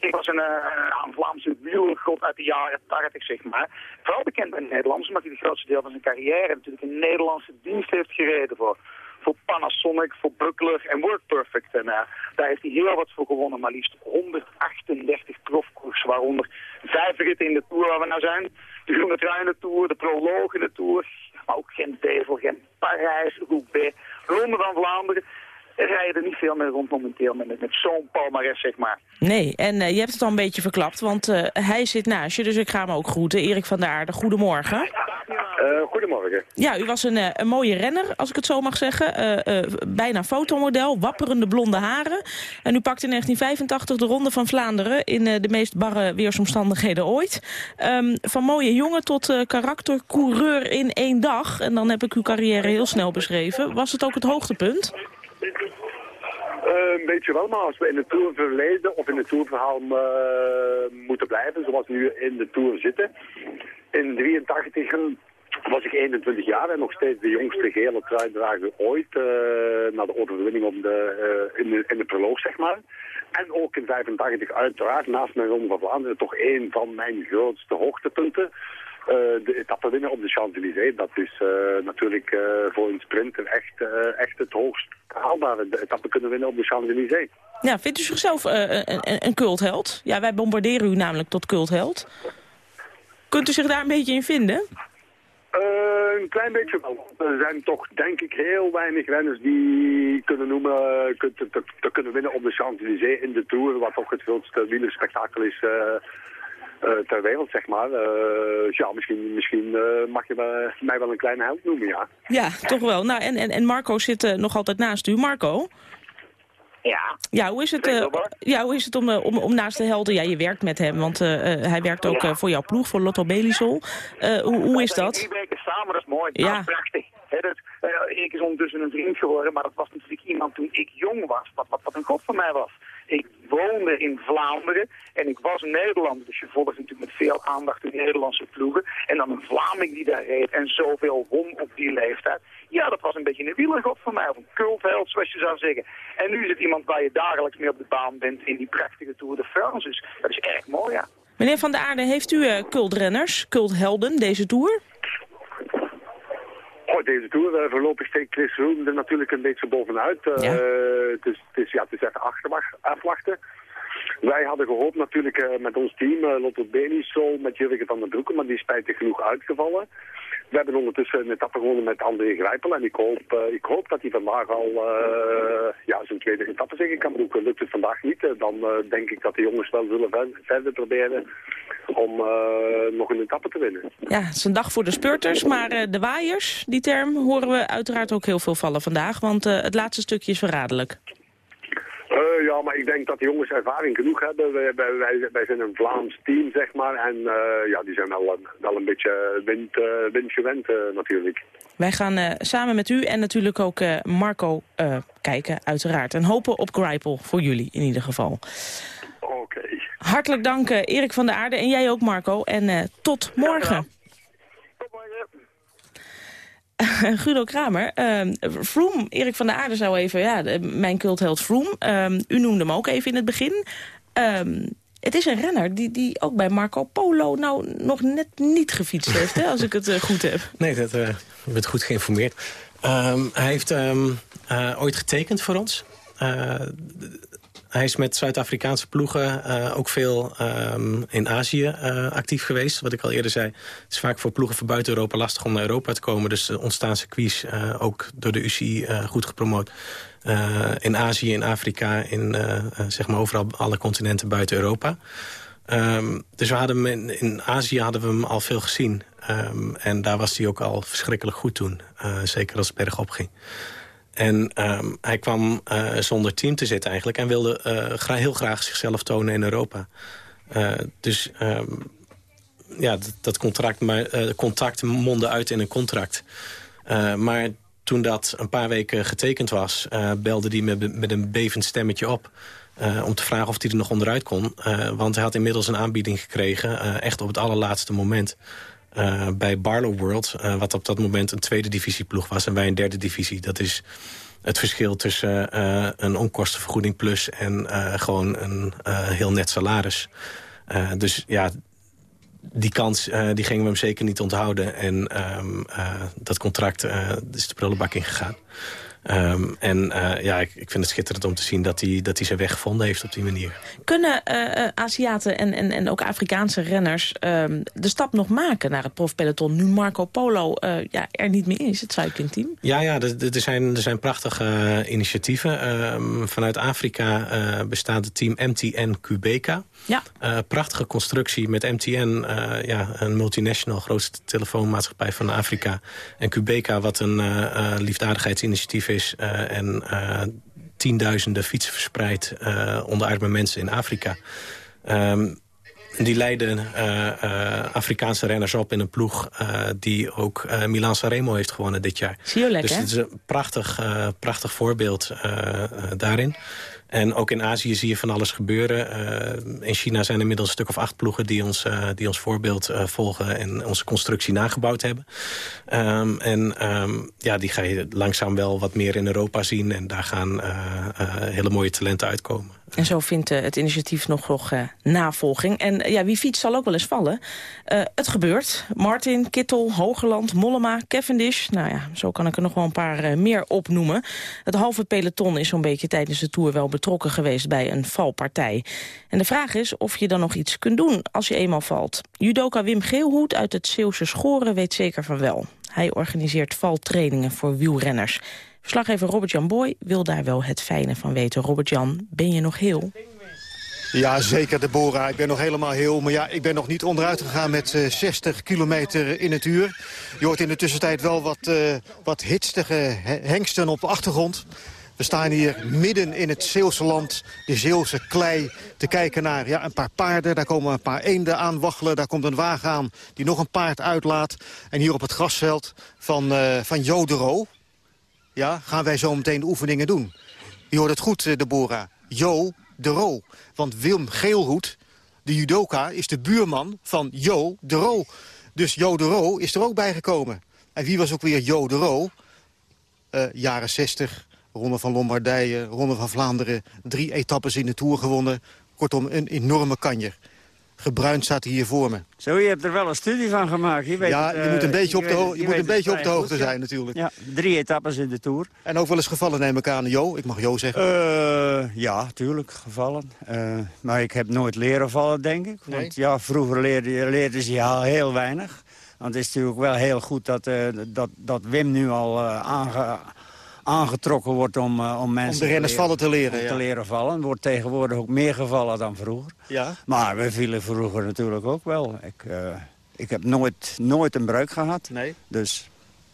Ik was een, uh, een Vlaamse wielgod uit de jaren 80, zeg maar. Vooral bekend in Nederlands, omdat hij het grootste deel van zijn carrière natuurlijk een Nederlandse dienst heeft gereden voor voor Panasonic, voor Buckler en WorkPerfect. En uh, daar heeft hij heel wat voor gewonnen, maar liefst 138 profkoers, waaronder vijf ritten in de Tour waar we nou zijn. De Groene de Tour, de Proloog in de Tour, maar ook Gent-Devel, Gent-Parijs, Roubaix, Ronde van Vlaanderen er rijden er niet veel meer rond momenteel met, met zo'n palmares, zeg maar. Nee, en uh, je hebt het al een beetje verklapt, want uh, hij zit naast je, dus ik ga hem ook groeten. Erik van der Aarde, goedemorgen. Uh, goedemorgen. Ja, u was een, een mooie renner, als ik het zo mag zeggen. bijna fotomodel, wapperende blonde haren. En u pakt in 1985 de Ronde van Vlaanderen in de meest barre weersomstandigheden ooit. Um, van mooie jongen tot karaktercoureur in één dag. En dan heb ik uw carrière heel snel beschreven. Was het ook het hoogtepunt? Uh, een beetje wel, maar als we in de Tour verleden of in het Tourverhaal uh, moeten blijven, zoals nu in de Tour zitten. In 83 was ik 21 jaar en nog steeds de jongste gele truidrager ooit uh, na de overwinning op de, in, de, in de proloog, zeg maar. En ook in 85 uiteraard, naast mijn Ronde van Vlaanderen, toch een van mijn grootste hoogtepunten. Uh, de etappe winnen op de Champs-Élysées, dat is uh, natuurlijk uh, voor een sprinter echt, echt het hoogst haalbare. De etappe kunnen winnen op de Champs-Élysées. Ja, vindt u zichzelf een, een cultheld? Ja, wij bombarderen u namelijk tot cultheld. Kunt u zich daar een beetje in vinden? een klein beetje wel. Er zijn toch, denk ik, heel weinig renners die kunnen noemen, te, te, te kunnen winnen op de Champs-Élysées in de Tour, wat toch het grootste wielerspectakel is uh, ter wereld, zeg maar. Uh, ja, misschien, misschien uh, mag je mij wel een kleine held noemen, ja. Ja, toch wel. Nou, en, en, en Marco zit nog altijd naast u. Marco? Ja. Ja, hoe is het, ja, hoe is het om, om, om naast de helden... Ja, je werkt met hem, want hij werkt ook voor jouw ploeg, voor Lotto Belisol. hoe, hoe is dat? Drie weken samen, dat is mooi. Ja. Dat is prachtig. He, dat, ik is ondertussen een vriend geworden, maar dat was natuurlijk iemand toen ik jong was. Wat, wat, wat een god van mij was. Ik woonde in Vlaanderen en ik was Nederlander. Dus je volgt natuurlijk met veel aandacht de Nederlandse ploegen. En dan een Vlaming die daar reed en zoveel won op die leeftijd. Ja, dat was een beetje een wielergod voor mij. Of een cultheld, zoals je zou zeggen. En nu is het iemand waar je dagelijks mee op de baan bent in die prachtige Tour de France. Dus dat is erg mooi, ja. Meneer Van der Aarde, heeft u uh, cultrenners, culthelden deze Tour? Oh, deze Tour, uh, voorlopig steekt Chris Room er natuurlijk een beetje bovenuit. Uh, ja. het, is, het, is, ja, het is even afwachten. Wij hadden gehoopt natuurlijk uh, met ons team, uh, Lotto Benisol, met Jurgen van den Broeke, maar die is spijtig genoeg uitgevallen. We hebben ondertussen een etappe gewonnen met André Grijpel. En ik hoop, uh, ik hoop dat hij vandaag al ja, zijn tweede etappe zeggen kan boeken. Lukt het vandaag niet, dan denk ik dat de jongens wel zullen ver verder proberen om nog een etappe te winnen. Ja, het is een dag voor de spurters, maar de waaiers, die term, horen we uiteraard ook heel veel vallen vandaag. Want het laatste stukje is verraderlijk. Uh, ja, maar ik denk dat de jongens ervaring genoeg hebben. Wij, wij, wij zijn een Vlaams team, zeg maar. En uh, ja, die zijn wel, wel een beetje wind, uh, windgewend natuurlijk. Wij gaan samen met u en natuurlijk ook Marco kijken, uiteraard. En hopen op Grijpel, voor jullie in ieder geval. Oké. Okay. Hartelijk dank Erik van der Aarde en jij ook Marco. En tot morgen. Guido Kramer, Vroom, Erik van der Aarde zou even, ja, mijn cultheld Vroom. Uh, u noemde hem ook even in het begin. Uh, het is een renner die, die ook bij Marco Polo nou nog net niet gefietst heeft, als ik het uh, goed heb. Nee, dat uh, bent goed geïnformeerd. Ehm, hij heeft uh, ooit getekend voor ons. Hij is met Zuid-Afrikaanse ploegen uh, ook veel um, in Azië uh, actief geweest. Wat ik al eerder zei, het is vaak voor ploegen van buiten Europa lastig om naar Europa te komen. Dus uh, ontstaan circuits, ook door de UCI goed gepromoot. in Azië, in Afrika, in zeg maar overal alle continenten buiten Europa. Um, dus we hadden in, in, Azië hadden we hem al veel gezien. Um, en daar was hij ook al verschrikkelijk goed toen. zeker als het bergop ging. En um, hij kwam uh, zonder team te zitten eigenlijk... en wilde uh, heel graag zichzelf tonen in Europa. Uh, dus um, ja, dat, contract, maar, contact mondde uit in een contract. maar toen dat een paar weken getekend was... belde hij met, met een bevend stemmetje op... om te vragen of hij er nog onderuit kon. want hij had inmiddels een aanbieding gekregen... echt op het allerlaatste moment... Uh, bij Barlow World, uh, wat op dat moment een tweede divisieploeg was... en wij een derde divisie. Dat is het verschil tussen eh, een onkostenvergoeding plus... en eh, gewoon een eh, heel net salaris. Eh, dus ja, die kans eh, die gingen we hem zeker niet onthouden. En ehm, eh, dat contract eh, is de prullenbak ingegaan. Ehm, en eh, ja, ik, ik vind het schitterend om te zien dat hij, dat hij zijn weg gevonden heeft op die manier. Kunnen eh, Aziaten en, en, en ook Afrikaanse renners ehm, de stap nog maken naar het profpeloton... nu Marco Polo ja, er niet meer is, het cyclingteam? Ja, ja er, er, zijn, er zijn prachtige initiatieven. Ehm, vanuit Afrika bestaat het team MTN Quebeca. Ja. Eh, prachtige constructie met MTN, eh, ja, een multinational, grootste telefoonmaatschappij van Afrika. En Quebeca, wat een eh, liefdadigheidsinitiatief is. en tienduizenden fietsen verspreid onder arme mensen in Afrika. Ehm, die leiden Afrikaanse renners op in een ploeg... die ook uh, Milan Sanremo heeft gewonnen dit jaar. Zie je lekker, Dus het is een prachtig, uh, prachtig voorbeeld uh, daarin. En ook in Azië zie je van alles gebeuren. Uh, in China zijn inmiddels een stuk of acht ploegen... die ons, uh, die ons voorbeeld uh, volgen en onze constructie nagebouwd hebben. Um, en um, ja, die ga je langzaam wel wat meer in Europa zien. En daar gaan hele mooie talenten uitkomen. En zo vindt uh, het initiatief nog, nog uh, navolging. En uh, ja, wie fietst zal ook wel eens vallen. het gebeurt. Martin, Kittel, Hogeland, Mollema, Cavendish. Nou ja, zo kan ik er nog wel een paar meer opnoemen. Het halve peloton is zo'n beetje tijdens de Tour wel betrokken geweest bij een valpartij. En de vraag is of je dan nog iets kunt doen als je eenmaal valt. Judoka Wim Geelhoed uit het Zeeuwse Schoren weet zeker van wel. Hij organiseert valtrainingen voor wielrenners. Verslaggever Robert-Jan Boy wil daar wel het fijne van weten. Robert-Jan, ben je nog heel? Ja, zeker, Deborah. Ik ben nog helemaal heel. Maar ja, ik ben nog niet onderuit gegaan met uh, 60 kilometer in het uur. Je hoort in de tussentijd wel wat, uh, wat hitstige hengsten op de achtergrond. We staan hier midden in het Zeeuwse land, de Zeeuwse klei, te kijken naar ja, een paar paarden. Daar komen een paar eenden aan waggelen. Daar komt een wagen aan die nog een paard uitlaat. En hier op het grasveld van, uh, van Jodero, ja, gaan wij zo meteen de oefeningen doen. Je hoort het goed, Deborah. Jo de Roo. Want Wilm Geelhoed, de judoka, is de buurman van Jo de Roo. Dus Jo de Roo is er ook bijgekomen. En wie was ook weer Jo de Roo? Uh, jaren 60, Ronde van Lombardije, Ronde van Vlaanderen. Drie etappes in de Tour gewonnen. Kortom, een enorme kanjer. Gebruind staat hier voor me. Zo, je hebt er wel een studie van gemaakt. Je weet ja, het, je moet een beetje op de, je je moet een beetje op de hoogte zijn natuurlijk. Ja, drie etappes in de Tour. En ook wel eens gevallen neem ik aan, Jo. Ik mag Jo zeggen. Uh, ja, tuurlijk, gevallen. Uh, maar ik heb nooit leren vallen, denk ik. Want nee? ja, vroeger leerde, leerde ze heel weinig. Want het is natuurlijk wel heel goed dat, dat, dat Wim nu al aange aangetrokken wordt om, uh, om mensen om de renners te vallen te leren. Te ja. leren vallen. Wordt tegenwoordig ook meer gevallen dan vroeger. Ja. Maar we vielen vroeger natuurlijk ook wel. Ik, uh, ik heb nooit, nooit een breuk gehad. Nee. Dus.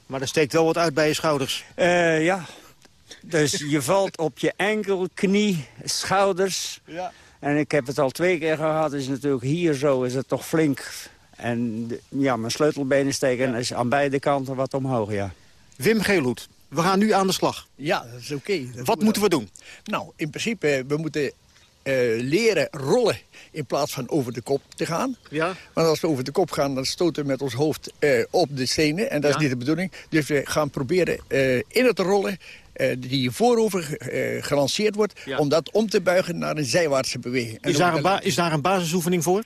Maar er steekt wel wat uit bij je schouders. Uh, ja. Dus je valt op je enkel, knie, schouders. Ja. En ik heb het al twee keer gehad. Is natuurlijk hier zo is het toch flink. En ja, mijn sleutelbenen steken ja. is aan beide kanten wat omhoog, ja. Wim Geelhoed, we gaan nu aan de slag. Ja, dat is oké. Okay. Wat moeten we doen? Nou, in principe, we moeten uh, leren rollen in plaats van over de kop te gaan. Ja. Want als we over de kop gaan, dan stoten we met ons hoofd uh, op de stenen. En dat ja. is niet de bedoeling. Dus we gaan proberen uh, in het rollen die voorover gelanceerd wordt... Ja. om dat om te buigen naar een zijwaartse beweging. Is daar, een is daar een basisoefening voor?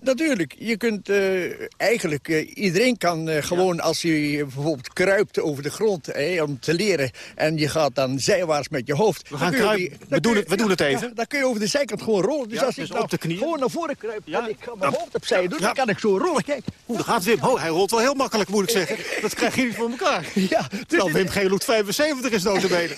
Natuurlijk. Je kunt uh, eigenlijk... Uh, iedereen kan uh, gewoon ja. als je bijvoorbeeld kruipt over de grond... Om te leren en je gaat dan zijwaarts met je hoofd... We gaan kruipen. We, doen het, we ja, doen het even. Ja, dan kun je over de zijkant gewoon rollen. Dus ja, als dus ik nou op de knieën. gewoon naar voren kruip en ik ga mijn hoofd opzij doen... dan kan ik zo rollen. Kijk. Daar gaat Wim. Oh, hij rolt wel heel makkelijk, moet ik zeggen. Dat krijg je niet voor elkaar. Ja. Terwijl Wim Geeloed 75 is notabene.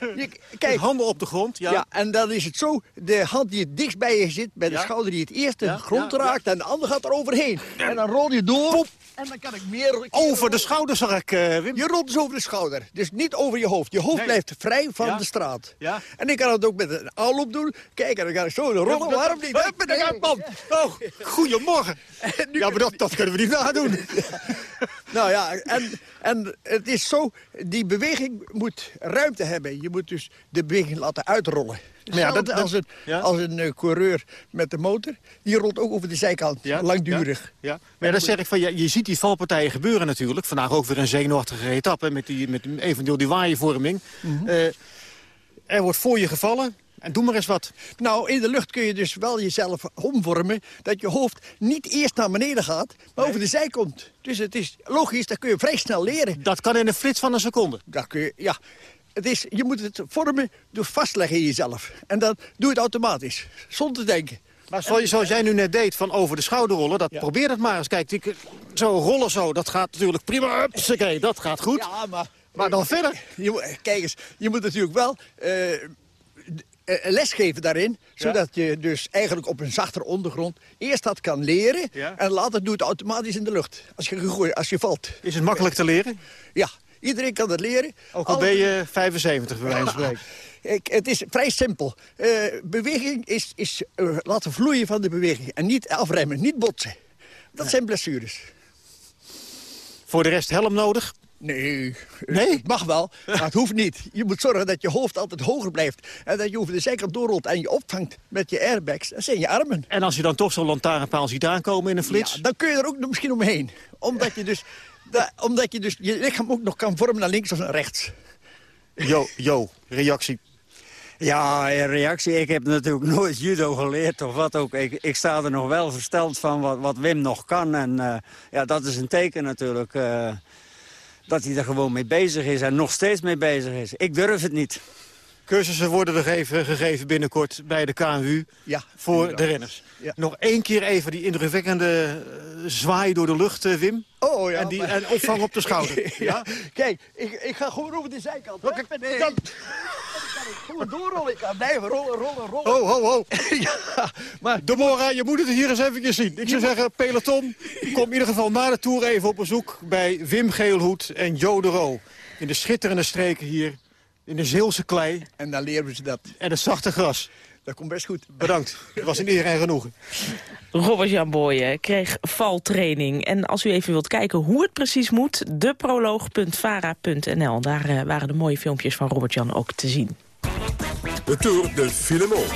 Je, kijk, handen op de grond. Ja. en dan is het zo, de hand die het dichtst bij je zit... bij de schouder die het eerst de grond raakt... en de andere gaat er overheen. En dan rol je door... Pop. En dan kan ik meer... Over de schouder, zag ik, uh, Wim. Je rolt dus over de schouder. Dus niet over je hoofd. Je hoofd nee. blijft vrij van ja. de straat. Ja. En ik kan het ook met een aanloop doen. Kijk, en dan ga ik zo rollen. Waarom niet? Hup, en dan gaat man. Oh, goedemorgen. ja, maar dat, dat kunnen we niet nadoen. Nou ja, en, en het is zo, die beweging moet ruimte hebben. Je moet dus de beweging laten uitrollen. Maar ja, dat- als een, ja. als een eh, coureur met de motor, die rolt ook over de zijkant, langdurig. Ja, Maar ja, dat zeg ik van, je, je ziet die valpartijen gebeuren natuurlijk. Vandaag ook weer een zenuwachtige etappe met, die, met eventueel die waaienvorming. Mhm. Eh, er wordt voor je gevallen en doe maar eens wat. Nou, in de lucht kun je dus wel jezelf omvormen... dat je hoofd niet eerst naar beneden gaat, maar over de zij komt. Dus het is logisch, dat kun je vrij snel leren. Dat kan in een flits van een seconde? Dat kun je, ja. Het is, je moet het vormen door vastleggen in jezelf. En dan doe je het automatisch, zonder te denken. Maar zoals, zoals jij nu net deed, van over de schouder rollen, dat, probeer dat maar eens. Kijk, die- zo rollen zo, dat gaat natuurlijk prima. Oké, dat gaat goed. Ja, maar... Maar dan verder. Je, kijk eens, je moet natuurlijk wel eh, eh, lesgeven daarin. Zodat je dus eigenlijk op een zachtere ondergrond eerst dat kan leren. En later doe het automatisch in de lucht. Als je, als je valt. Is het makkelijk te leren? Ja, iedereen kan dat leren. Ook al ben je 75, bij wijze van spreken. Ik, het is vrij simpel. Eh, beweging is, is eh, laten vloeien van de beweging. En niet afremmen, niet botsen. Dat zijn blessures. Voor de rest helm nodig? Nee, nee, het mag wel, maar het hoeft niet. Je moet zorgen dat je hoofd altijd hoger blijft. En dat je over de zijkant doorrolt en je opvangt met je airbags. Dat zijn je armen. En als je dan toch zo'n lantaarnpaal ziet aankomen in een flits? Ja, dan kun je er ook misschien omheen. Omdat je dus, da- omdat je, dus je lichaam ook nog kan vormen naar links of naar rechts. Jo, jo, reactie. Ja, reactie. Ik heb natuurlijk nooit judo geleerd of wat ook. Ik, ik sta er nog wel versteld van wat, wat Wim nog kan. En eh, ja, dat is een teken natuurlijk eh, dat hij er gewoon mee bezig is en nog steeds mee bezig is. Ik durf het niet. Cursussen worden er gegeven, gegeven binnenkort bij de KNWU ja, voor inderdaad. de renners. Ja. Nog één keer even die indrukwekkende eh, zwaai door de lucht, eh, Wim. Oh ja. En, die, maar- en opvang op de schouder. ja. Kijk, ik, ik ga gewoon over de zijkant. Oké, Dan, dan kan ik gewoon doorrollen. Ik kan blijven rollen, rollen, rollen. Ho, ho, ho. ja, maar... Deborah, je moet het hier eens eventjes zien. Ik zou zeggen, peloton, kom in ieder geval na de Tour even op bezoek... bij Wim Geelhoed en Jo de Roo. In de schitterende streken hier, in de Zeelse klei. En dan leren we ze dat. En het zachte gras. Dat komt best goed. Bedankt. Het was een eer en genoegen. Robert-Jan Booyen kreeg valtraining. En als u even wilt kijken hoe het precies moet... deproloog.vara.nl. Daar eh, waren de mooie filmpjes van Robert-Jan ook te zien. De Tour de Filemon.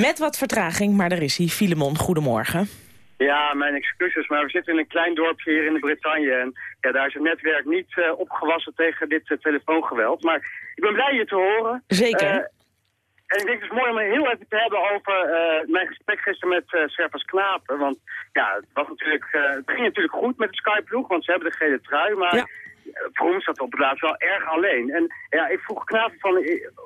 Met wat vertraging, maar daar is hij. Filemon, goedemorgen. Ja, mijn excuses, maar we zitten in een klein dorpje hier in de Bretagne. En ja, daar is het netwerk niet eh, opgewassen tegen dit eh, telefoongeweld. Maar ik ben blij je te horen. Zeker. Eh, en ik denk het is mooi om heel even te hebben over mijn gesprek gisteren met Servas Knapen. Want ja, het, was natuurlijk, het ging natuurlijk goed met de Skyploeg, want ze hebben de gele trui. Maar ja. Vroom zat op het laatst wel erg alleen. En ja, ik vroeg Knapen van,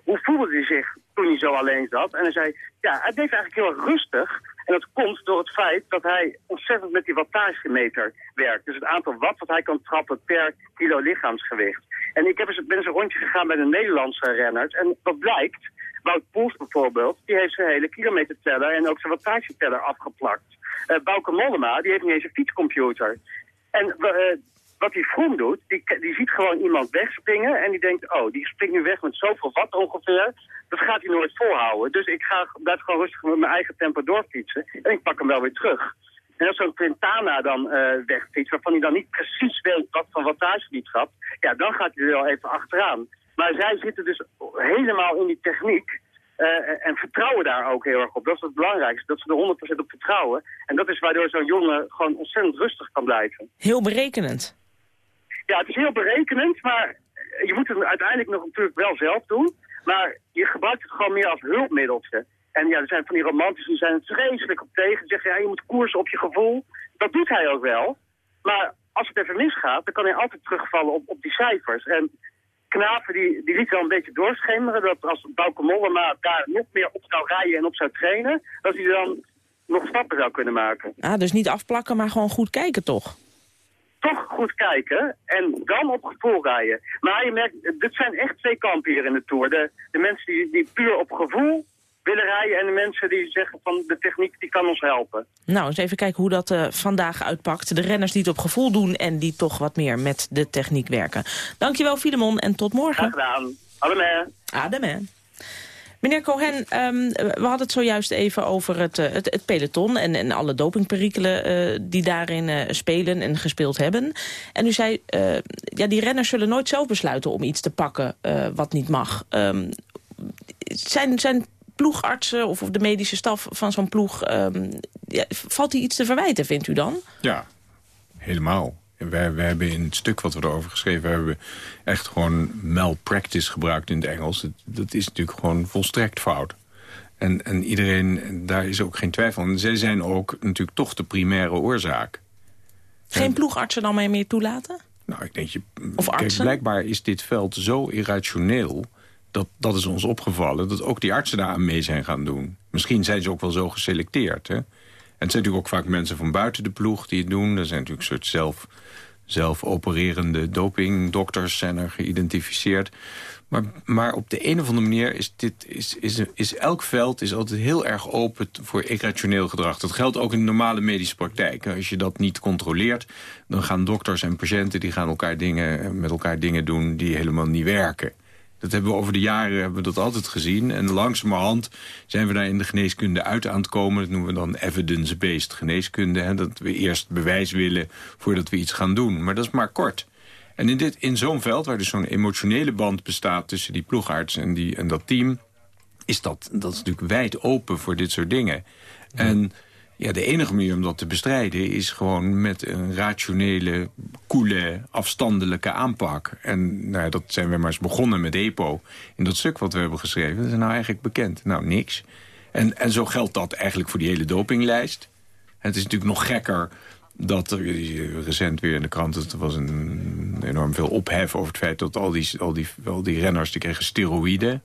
hoe voelde hij zich toen hij zo alleen zat? En hij zei, ja, hij deed eigenlijk heel erg rustig. En dat komt door het feit dat hij ontzettend met die wattagemeter werkt. Dus het aantal watt dat hij kan trappen per kilo lichaamsgewicht. En ik heb eens, ben eens een rondje gegaan bij de Nederlandse renners. En wat blijkt, Wout Poels bijvoorbeeld, die heeft zijn hele kilometerteller en ook zijn wattageteller afgeplakt. Uh, Bouke Mollema, die heeft niet eens een fietscomputer. En uh, wat die Vroom doet, die, die ziet gewoon iemand wegspringen en die denkt, oh, die springt nu weg met zoveel watt ongeveer. Dat gaat hij nooit volhouden. Dus ik ga blijf gewoon rustig met mijn eigen tempo doorfietsen en ik pak hem wel weer terug. En als zo'n Quintana dan uh, waarvan hij dan niet precies weet wat van wattage die trapt, ja, dan gaat hij er wel even achteraan. Maar zij zitten dus helemaal in die techniek uh, en vertrouwen daar ook heel erg op. Dat is het belangrijkste, dat ze er 100% op vertrouwen. En dat is waardoor zo'n jongen gewoon ontzettend rustig kan blijven. Heel berekenend. Ja, het is heel berekenend, maar je moet het uiteindelijk nog natuurlijk wel zelf doen. Maar je gebruikt het gewoon meer als hulpmiddeltje. En ja, er zijn van die romantici die zijn het vreselijk op tegen. Die zeggen, ja, je moet koersen op je gevoel. Dat doet hij ook wel. Maar als het even misgaat, dan kan hij altijd terugvallen op, op die cijfers. En Knapen die, die liet wel een beetje doorschemeren dat als Bauke Mollema daar nog meer op zou rijden en op zou trainen, dat hij dan nog stappen zou kunnen maken. Ah, dus niet afplakken, maar gewoon goed kijken toch? Toch goed kijken en dan op gevoel rijden. Maar je merkt, dit zijn echt twee kampen hier in de Tour. De, de mensen die, die puur op gevoel willen rijden en de mensen die zeggen van de techniek die kan ons helpen. Nou, eens even kijken hoe dat uh, vandaag uitpakt. De renners die het op gevoel doen en die toch wat meer met de techniek werken. Dankjewel Filemon en tot morgen. Graag gedaan. Ademé. Ademé. Meneer Cohen, ehm, we hadden het zojuist even over het, eh, het, peloton... en, en alle dopingperikelen eh, die daarin eh, spelen en gespeeld hebben. En u zei, eh, ja, die renners zullen nooit zelf besluiten om iets te pakken wat niet mag. Ehm, zijn, zijn ploegartsen of, of de medische staf van zo'n ploeg... ehm, valt die iets te verwijten, vindt u dan? Ja, helemaal. Wij, wij hebben in het stuk wat we erover geschreven hebben... echt gewoon malpractice gebruikt in het Engels. Dat, dat is natuurlijk gewoon volstrekt fout. En, en iedereen, daar is ook geen twijfel. En zij zijn ook natuurlijk toch de primaire oorzaak. Geen ploegartsen dan meer toelaten? Nou, ik denk je... Of kijk, artsen? blijkbaar is dit veld zo irrationeel... Dat, dat is ons opgevallen, dat ook die artsen daar aan mee zijn gaan doen. Misschien zijn ze ook wel zo geselecteerd. Hè? En het zijn natuurlijk ook vaak mensen van buiten de ploeg die het doen. Er zijn natuurlijk een soort zelf, zelf opererende dopingdokters zijn er geïdentificeerd. Maar, maar op de een of andere manier is, dit, is, is, is elk veld is altijd heel erg open voor irrationeel gedrag. Dat geldt ook in de normale medische praktijk. Als je dat niet controleert, dan gaan dokters en patiënten... die gaan elkaar dingen, met elkaar dingen doen die helemaal niet werken. Dat hebben we over de jaren hebben we dat altijd gezien. En langzamerhand zijn we daar in de geneeskunde uit aan het komen. Dat noemen we dan evidence-based geneeskunde. Hè? Dat we eerst bewijs willen voordat we iets gaan doen. Maar dat is maar kort. En in, dit, in zo'n veld, waar dus zo'n emotionele band bestaat... tussen die ploegarts en, die, en dat team... is dat, dat is natuurlijk wijd open voor dit soort dingen. En ja, de enige manier om dat te bestrijden... is gewoon met een rationele, koele, afstandelijke aanpak. En nou dat zijn we maar eens begonnen met EPO. In dat stuk wat we hebben geschreven, dat is nou eigenlijk bekend. Nou, niks. En, en zo geldt dat eigenlijk voor die hele dopinglijst. Het is natuurlijk nog gekker dat er recent weer in de krant... er was een enorm veel ophef over het feit dat al die, al die, al die renners... die kregen steroïden.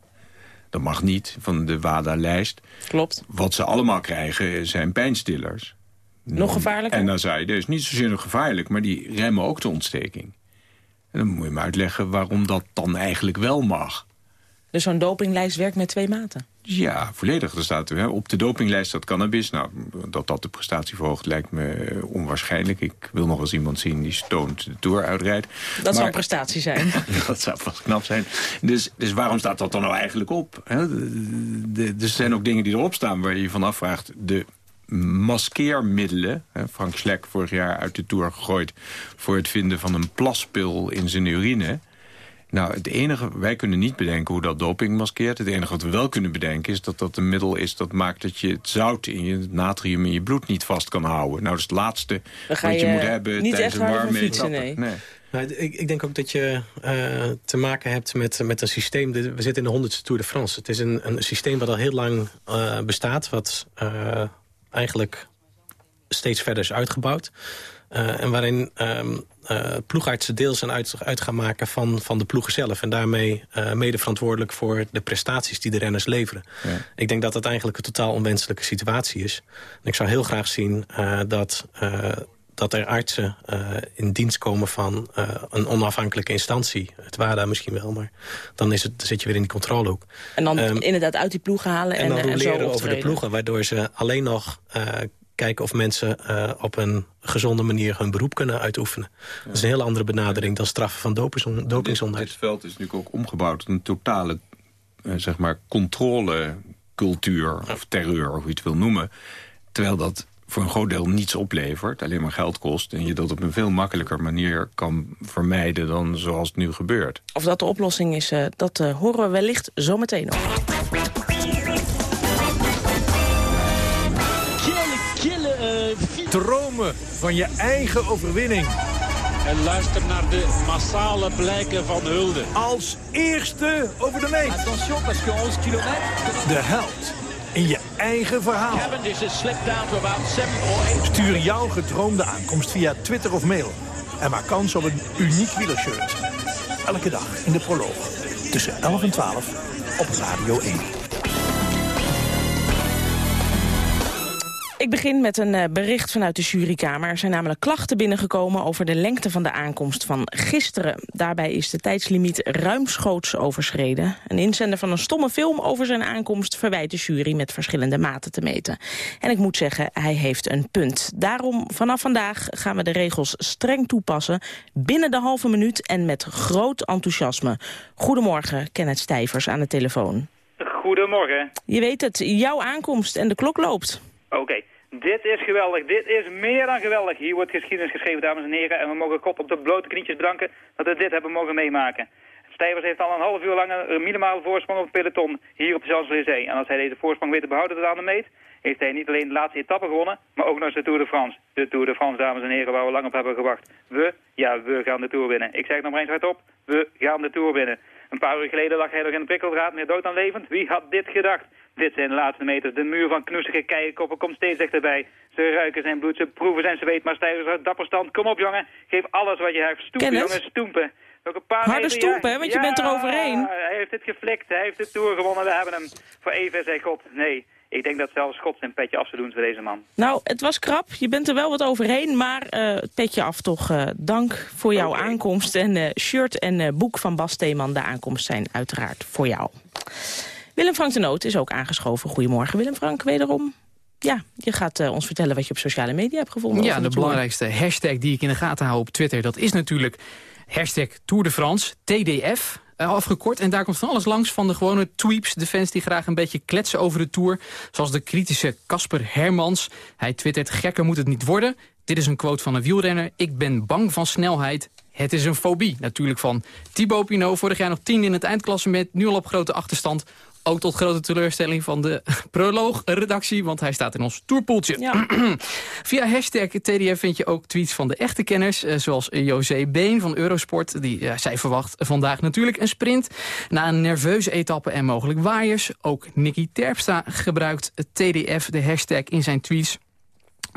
Dat mag niet, van de WADA-lijst. Klopt. Wat ze allemaal krijgen zijn pijnstillers. Nog gevaarlijker? En dan zei je, dus niet zozeer nog gevaarlijk... maar die remmen ook de ontsteking. En dan moet je me uitleggen waarom dat dan eigenlijk wel mag. Dus zo'n dopinglijst werkt met twee maten? Ja, volledig. Er staat hè, op de dopinglijst dat cannabis. Nou, dat dat de prestatie verhoogt lijkt me onwaarschijnlijk. Ik wil nog eens iemand zien die stoned de Tour uitrijdt. Dat zou een prestatie zijn. dat zou vast knap zijn. Dus, dus waarom staat dat dan nou eigenlijk op? Hè? De, de, er zijn ook dingen die erop staan waar je je van afvraagt. De maskeermiddelen. Hè, Frank Schlek vorig jaar uit de Tour gegooid... voor het vinden van een plaspil in zijn urine... Nou, het enige, wij kunnen niet bedenken hoe dat doping maskeert. Het enige wat we wel kunnen bedenken is dat dat een middel is... dat maakt dat je het zout in je het natrium in je bloed niet vast kan houden. Nou, dat is het laatste wat je, je moet hebben niet tijdens echt een warme fietsen, etappe. nee. Nou, ik, ik denk ook dat je eh, te maken hebt met, met een systeem... We zitten in de honderdste Tour de France. Het is een, een systeem wat al heel lang eh, bestaat... wat eh, eigenlijk steeds verder is uitgebouwd. Eh, en waarin ehm, eh, ploegartsen deel zijn uit, uit gaan maken van, van de ploegen zelf. En daarmee eh, mede verantwoordelijk voor de prestaties die de renners leveren. Ja. Ik denk dat dat eigenlijk een totaal onwenselijke situatie is. En ik zou heel graag zien eh, dat, eh, dat er artsen eh, in dienst komen van eh, een onafhankelijke instantie. Het WADA misschien wel, maar dan, is het, dan zit je weer in die controlehoek. En dan Ehm, inderdaad uit die ploeg halen en, en dan en zo over de ploegen, waardoor ze alleen nog eh, kijken of mensen eh, op een gezonde manier hun beroep kunnen uitoefenen. Dat is een heel andere benadering dan straffen van dopingzon- dopingzondheid. Dit veld is natuurlijk ook omgebouwd tot een totale eh, zeg maar controlecultuur of terreur, of hoe je het wil noemen. Terwijl dat voor een groot deel niets oplevert, alleen maar geld kost... en je dat op een veel makkelijker manier kan vermijden dan zoals het nu gebeurt. Of dat de oplossing is, eh, dat horen we wellicht zometeen nog. Dromen van je eigen overwinning. En luister naar de massale blijken van hulde. Als eerste over de meet. Attention, parce que 11 kilometer... De held in je eigen verhaal. Cavendish is slipped down to about 7 or 8. Stuur jouw gedroomde aankomst via Twitter of mail. En maak kans op een uniek wielershirt. Elke dag in de proloog. Tussen 11 en 12 op Radio 1. Ik begin met een eh, bericht vanuit de jurykamer. Er zijn namelijk klachten binnengekomen over de lengte van de aankomst van gisteren. Daarbij is de tijdslimiet ruimschoots overschreden. Een inzender van een stomme film over zijn aankomst verwijt de jury met verschillende maten te meten. En ik moet zeggen, hij heeft een punt. Daarom vanaf vandaag gaan we de regels streng toepassen, binnen de halve minuut en met groot enthousiasme. Goedemorgen, Kenneth Stijvers aan de telefoon. Goedemorgen. Je weet het, jouw aankomst en de klok loopt. Oké, dit is geweldig. Dit is meer dan geweldig. Hier wordt geschiedenis geschreven, dames en heren. En we mogen God op de blote knietjes bedanken dat we dit hebben mogen meemaken. Stijvers heeft al een half uur lang een minimale voorsprong op het peloton hier op de Champs-Élysées. En als hij deze voorsprong weet te behouden tot aan de meet, heeft hij niet alleen de laatste etappe gewonnen, maar ook nog de Tour de France. De Tour de France, dames en heren, waar we lang op hebben gewacht. We, ja, we gaan de Tour winnen. Ik zeg het nog maar eens hardop, we gaan de Tour winnen. Een paar uur geleden lag hij nog in de prikkeldraad, meer dood dan levend. Wie had dit gedacht? Dit zijn de laatste meters. De muur van knoestige keienkoppen komt steeds dichterbij. Ze ruiken zijn bloed, ze proeven zijn zweet, maar Stijvers uit dapper stand. Kom op, jongen. Geef alles wat je hebt. Kennis? jongen, stoempen. Nog een paar Harde meter, stoempen, ja. want je bent er overheen. Hij heeft het geflikt. Hij heeft de Tour gewonnen. We hebben hem voor even, zei God. Nee, ik denk dat zelfs God zijn petje af zou doen voor deze man. Nou, het was krap. Je bent er wel wat overheen, maar eh, petje af toch. eh, dank voor jouw aankomst. En eh, shirt en boek van Bas Theeman, de aankomst zijn uiteraard voor jou. Willem Frank de Noot is ook aangeschoven. Goedemorgen Willem Frank, wederom. Ja, je gaat eh, ons vertellen wat je op sociale media hebt gevonden. Ja, de belangrijkste hashtag die ik in de gaten hou op Twitter... dat is natuurlijk hashtag Tour de France, TDF, eh, afgekort. En daar komt van alles langs van de gewone tweeps. De fans die graag een beetje kletsen over de Tour. Zoals de kritische Casper Hermans. Hij twittert, gekker moet het niet worden. Dit is een quote van een wielrenner. Ik ben bang van snelheid. Het is een fobie. Natuurlijk van Thibaut Pinot. Vorig jaar nog tien in het eindklassement. Nu al op grote achterstand. Ook tot grote teleurstelling van de proloog-redactie, want hij staat in ons tourpoeltje. Via hashtag TDF vind je ook tweets van de echte kenners, eh, zoals José Been van Eurosport. Die, zij verwacht vandaag natuurlijk een sprint. Na een nerveuze etappe en mogelijk waaiers. Ook Nicky Terpstra gebruikt TDF, de hashtag, in zijn tweets.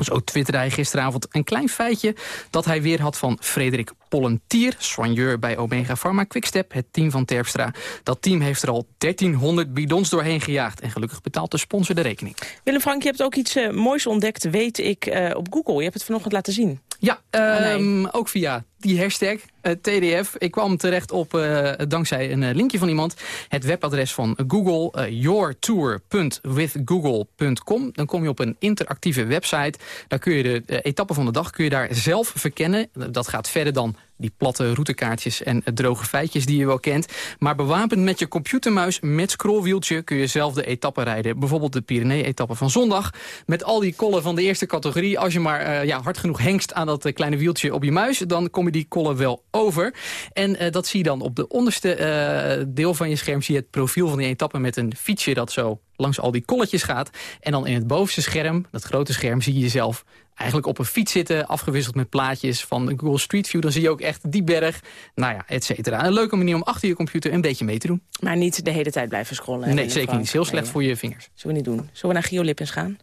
Zo twitterde hij gisteravond een klein feitje dat hij weer had van Frederik Pollentier, soigneur bij Omega Pharma Quickstep, het team van Terpstra. Dat team heeft er al 1300 bidons doorheen gejaagd en gelukkig betaalt de sponsor de rekening. Willem Frank, je hebt ook iets eh, moois ontdekt, weet ik, eh, op Google. Je hebt het vanochtend laten zien. Ja, ehm, ook via die hashtag, eh, TDF. Ik kwam terecht op, eh, dankzij een eh, linkje van iemand, het webadres van Google, yourtour.withgoogle.com. Dan kom je op een interactieve website. Daar kun je de etappen van de dag kun je daar zelf verkennen. Dat gaat verder dan die platte routekaartjes en eh, droge feitjes die je wel kent. Maar bewapend met je computermuis met scrollwieltje kun je zelf de etappen rijden. Bijvoorbeeld de Pyrenee-etappe van zondag. Met al die kollen van de eerste categorie. Als je maar eh, ja, hard genoeg hengst aan dat eh, kleine wieltje op je muis... dan kom je die kollen wel over. En dat zie je dan op de onderste deel van je scherm... zie je het profiel van die etappe met een fietsje dat zo langs al die kolletjes gaat. En dan in het bovenste scherm, dat grote scherm, zie je jezelf eigenlijk op een fiets zitten... afgewisseld met plaatjes van Google Street View. Dan zie je ook echt die berg, nou ja, et cetera. Een leuke manier om achter je computer een beetje mee te doen. Maar niet de hele tijd blijven scrollen. Nee, zeker niet. Heel slecht Nee, voor je vingers. Zullen we niet doen. Zullen we naar Gio Lippens gaan?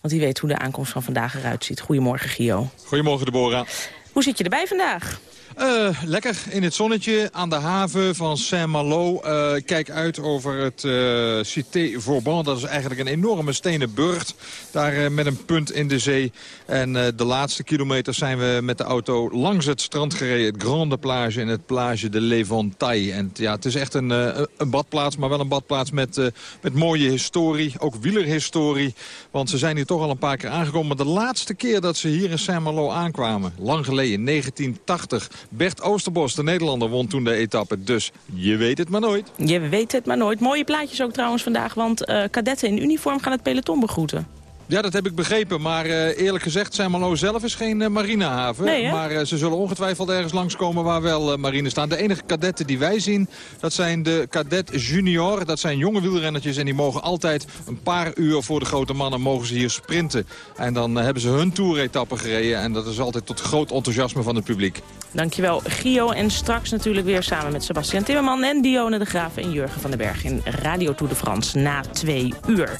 Want die weet hoe de aankomst van vandaag eruit ziet. Goedemorgen, Gio. Goedemorgen, Deborah. Hoe zit je erbij vandaag? Eh, lekker in het zonnetje aan de haven van Saint-Malo. Eh, kijk uit over het eh Cité Vauban. Dat is eigenlijk een enorme stenen burcht. Daar met een punt in de zee. En de laatste kilometers zijn we met de auto langs het strand gereden. Het Grande Plage en het Plage de Levantaille. En ja, het is echt een, een badplaats, maar wel een badplaats met, met mooie historie. Ook wielerhistorie. Want ze zijn hier toch al een paar keer aangekomen. Maar de laatste keer dat ze hier in Saint-Malo aankwamen, lang geleden, 1980... Bert Oosterbos, de Nederlander, won toen de etappe. Dus je weet het maar nooit. Je weet het maar nooit. Mooie plaatjes ook trouwens vandaag, want eh, kadetten in uniform gaan het peloton begroeten. Ja, dat heb ik begrepen. Maar eh, eerlijk gezegd, Saint-Malo zelf is geen eh, marinehaven. Nee, maar eh, ze zullen ongetwijfeld ergens langskomen waar wel marines staan. De enige kadetten die wij zien, dat zijn de kadet junior. Dat zijn jonge wielrennertjes en die mogen altijd een paar uur voor de grote mannen mogen ze hier sprinten. En dan hebben ze hun toeretappe gereden. En dat is altijd tot groot enthousiasme van het publiek. Dankjewel, Gio. En straks natuurlijk weer samen met Sebastian Timmerman en Dione de Graaf en Jurgen van den Berg in Radio Tour de France na twee uur.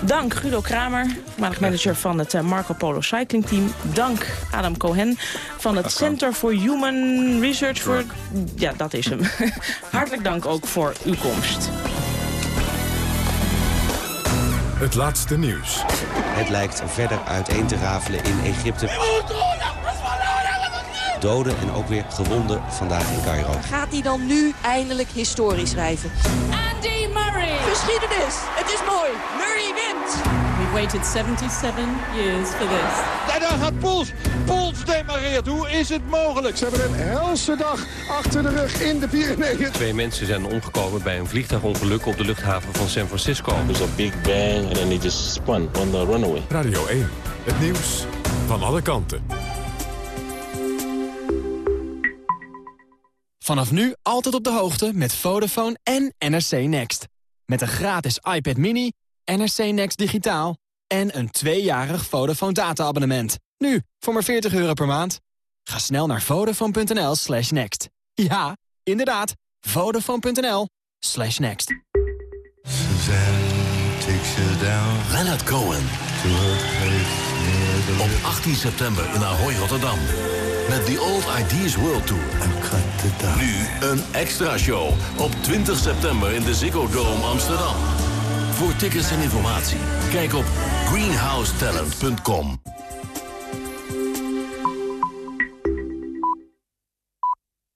Dank Guido Kramer, voormalig manager van het eh, Marco Polo Cycling Team. Dank Adam Cohen van het Center for Human Research. Voor, ja, dat is hem. Hartelijk dank ook voor uw komst. Het laatste nieuws. Het lijkt verder uiteen te rafelen in Egypte. Doden en ook weer gewonden vandaag in Cairo. Gaat hij dan nu eindelijk historie schrijven? Andy Murray! Geschiedenis! Het is mooi! Murray We waited 77 years for this. En daar gaat Pols. Pols demareert. Hoe is het mogelijk? Ze hebben een helse dag achter de rug in de Pyreneeën. Twee mensen zijn omgekomen bij een vliegtuigongeluk op de luchthaven van San Francisco. was a big bang and then it just spun on the runaway. Radio 1, het nieuws van alle kanten. Vanaf nu altijd op de hoogte met Vodafone en NRC Next. Met een gratis iPad mini, NRC Next digitaal en een tweejarig Vodafone data-abonnement. Nu, voor maar 40 euro per maand. Ga snel naar vodafone.nl slash next. Ja, inderdaad, vodafone.nl slash next. Leonard Cohen. Op 18 september in Ahoy, Rotterdam. Met The Old Ideas World Tour. Nu een extra show. Op 20 september in de Ziggo Dome Amsterdam. Voor tickets en informatie, kijk op greenhousetalent.com.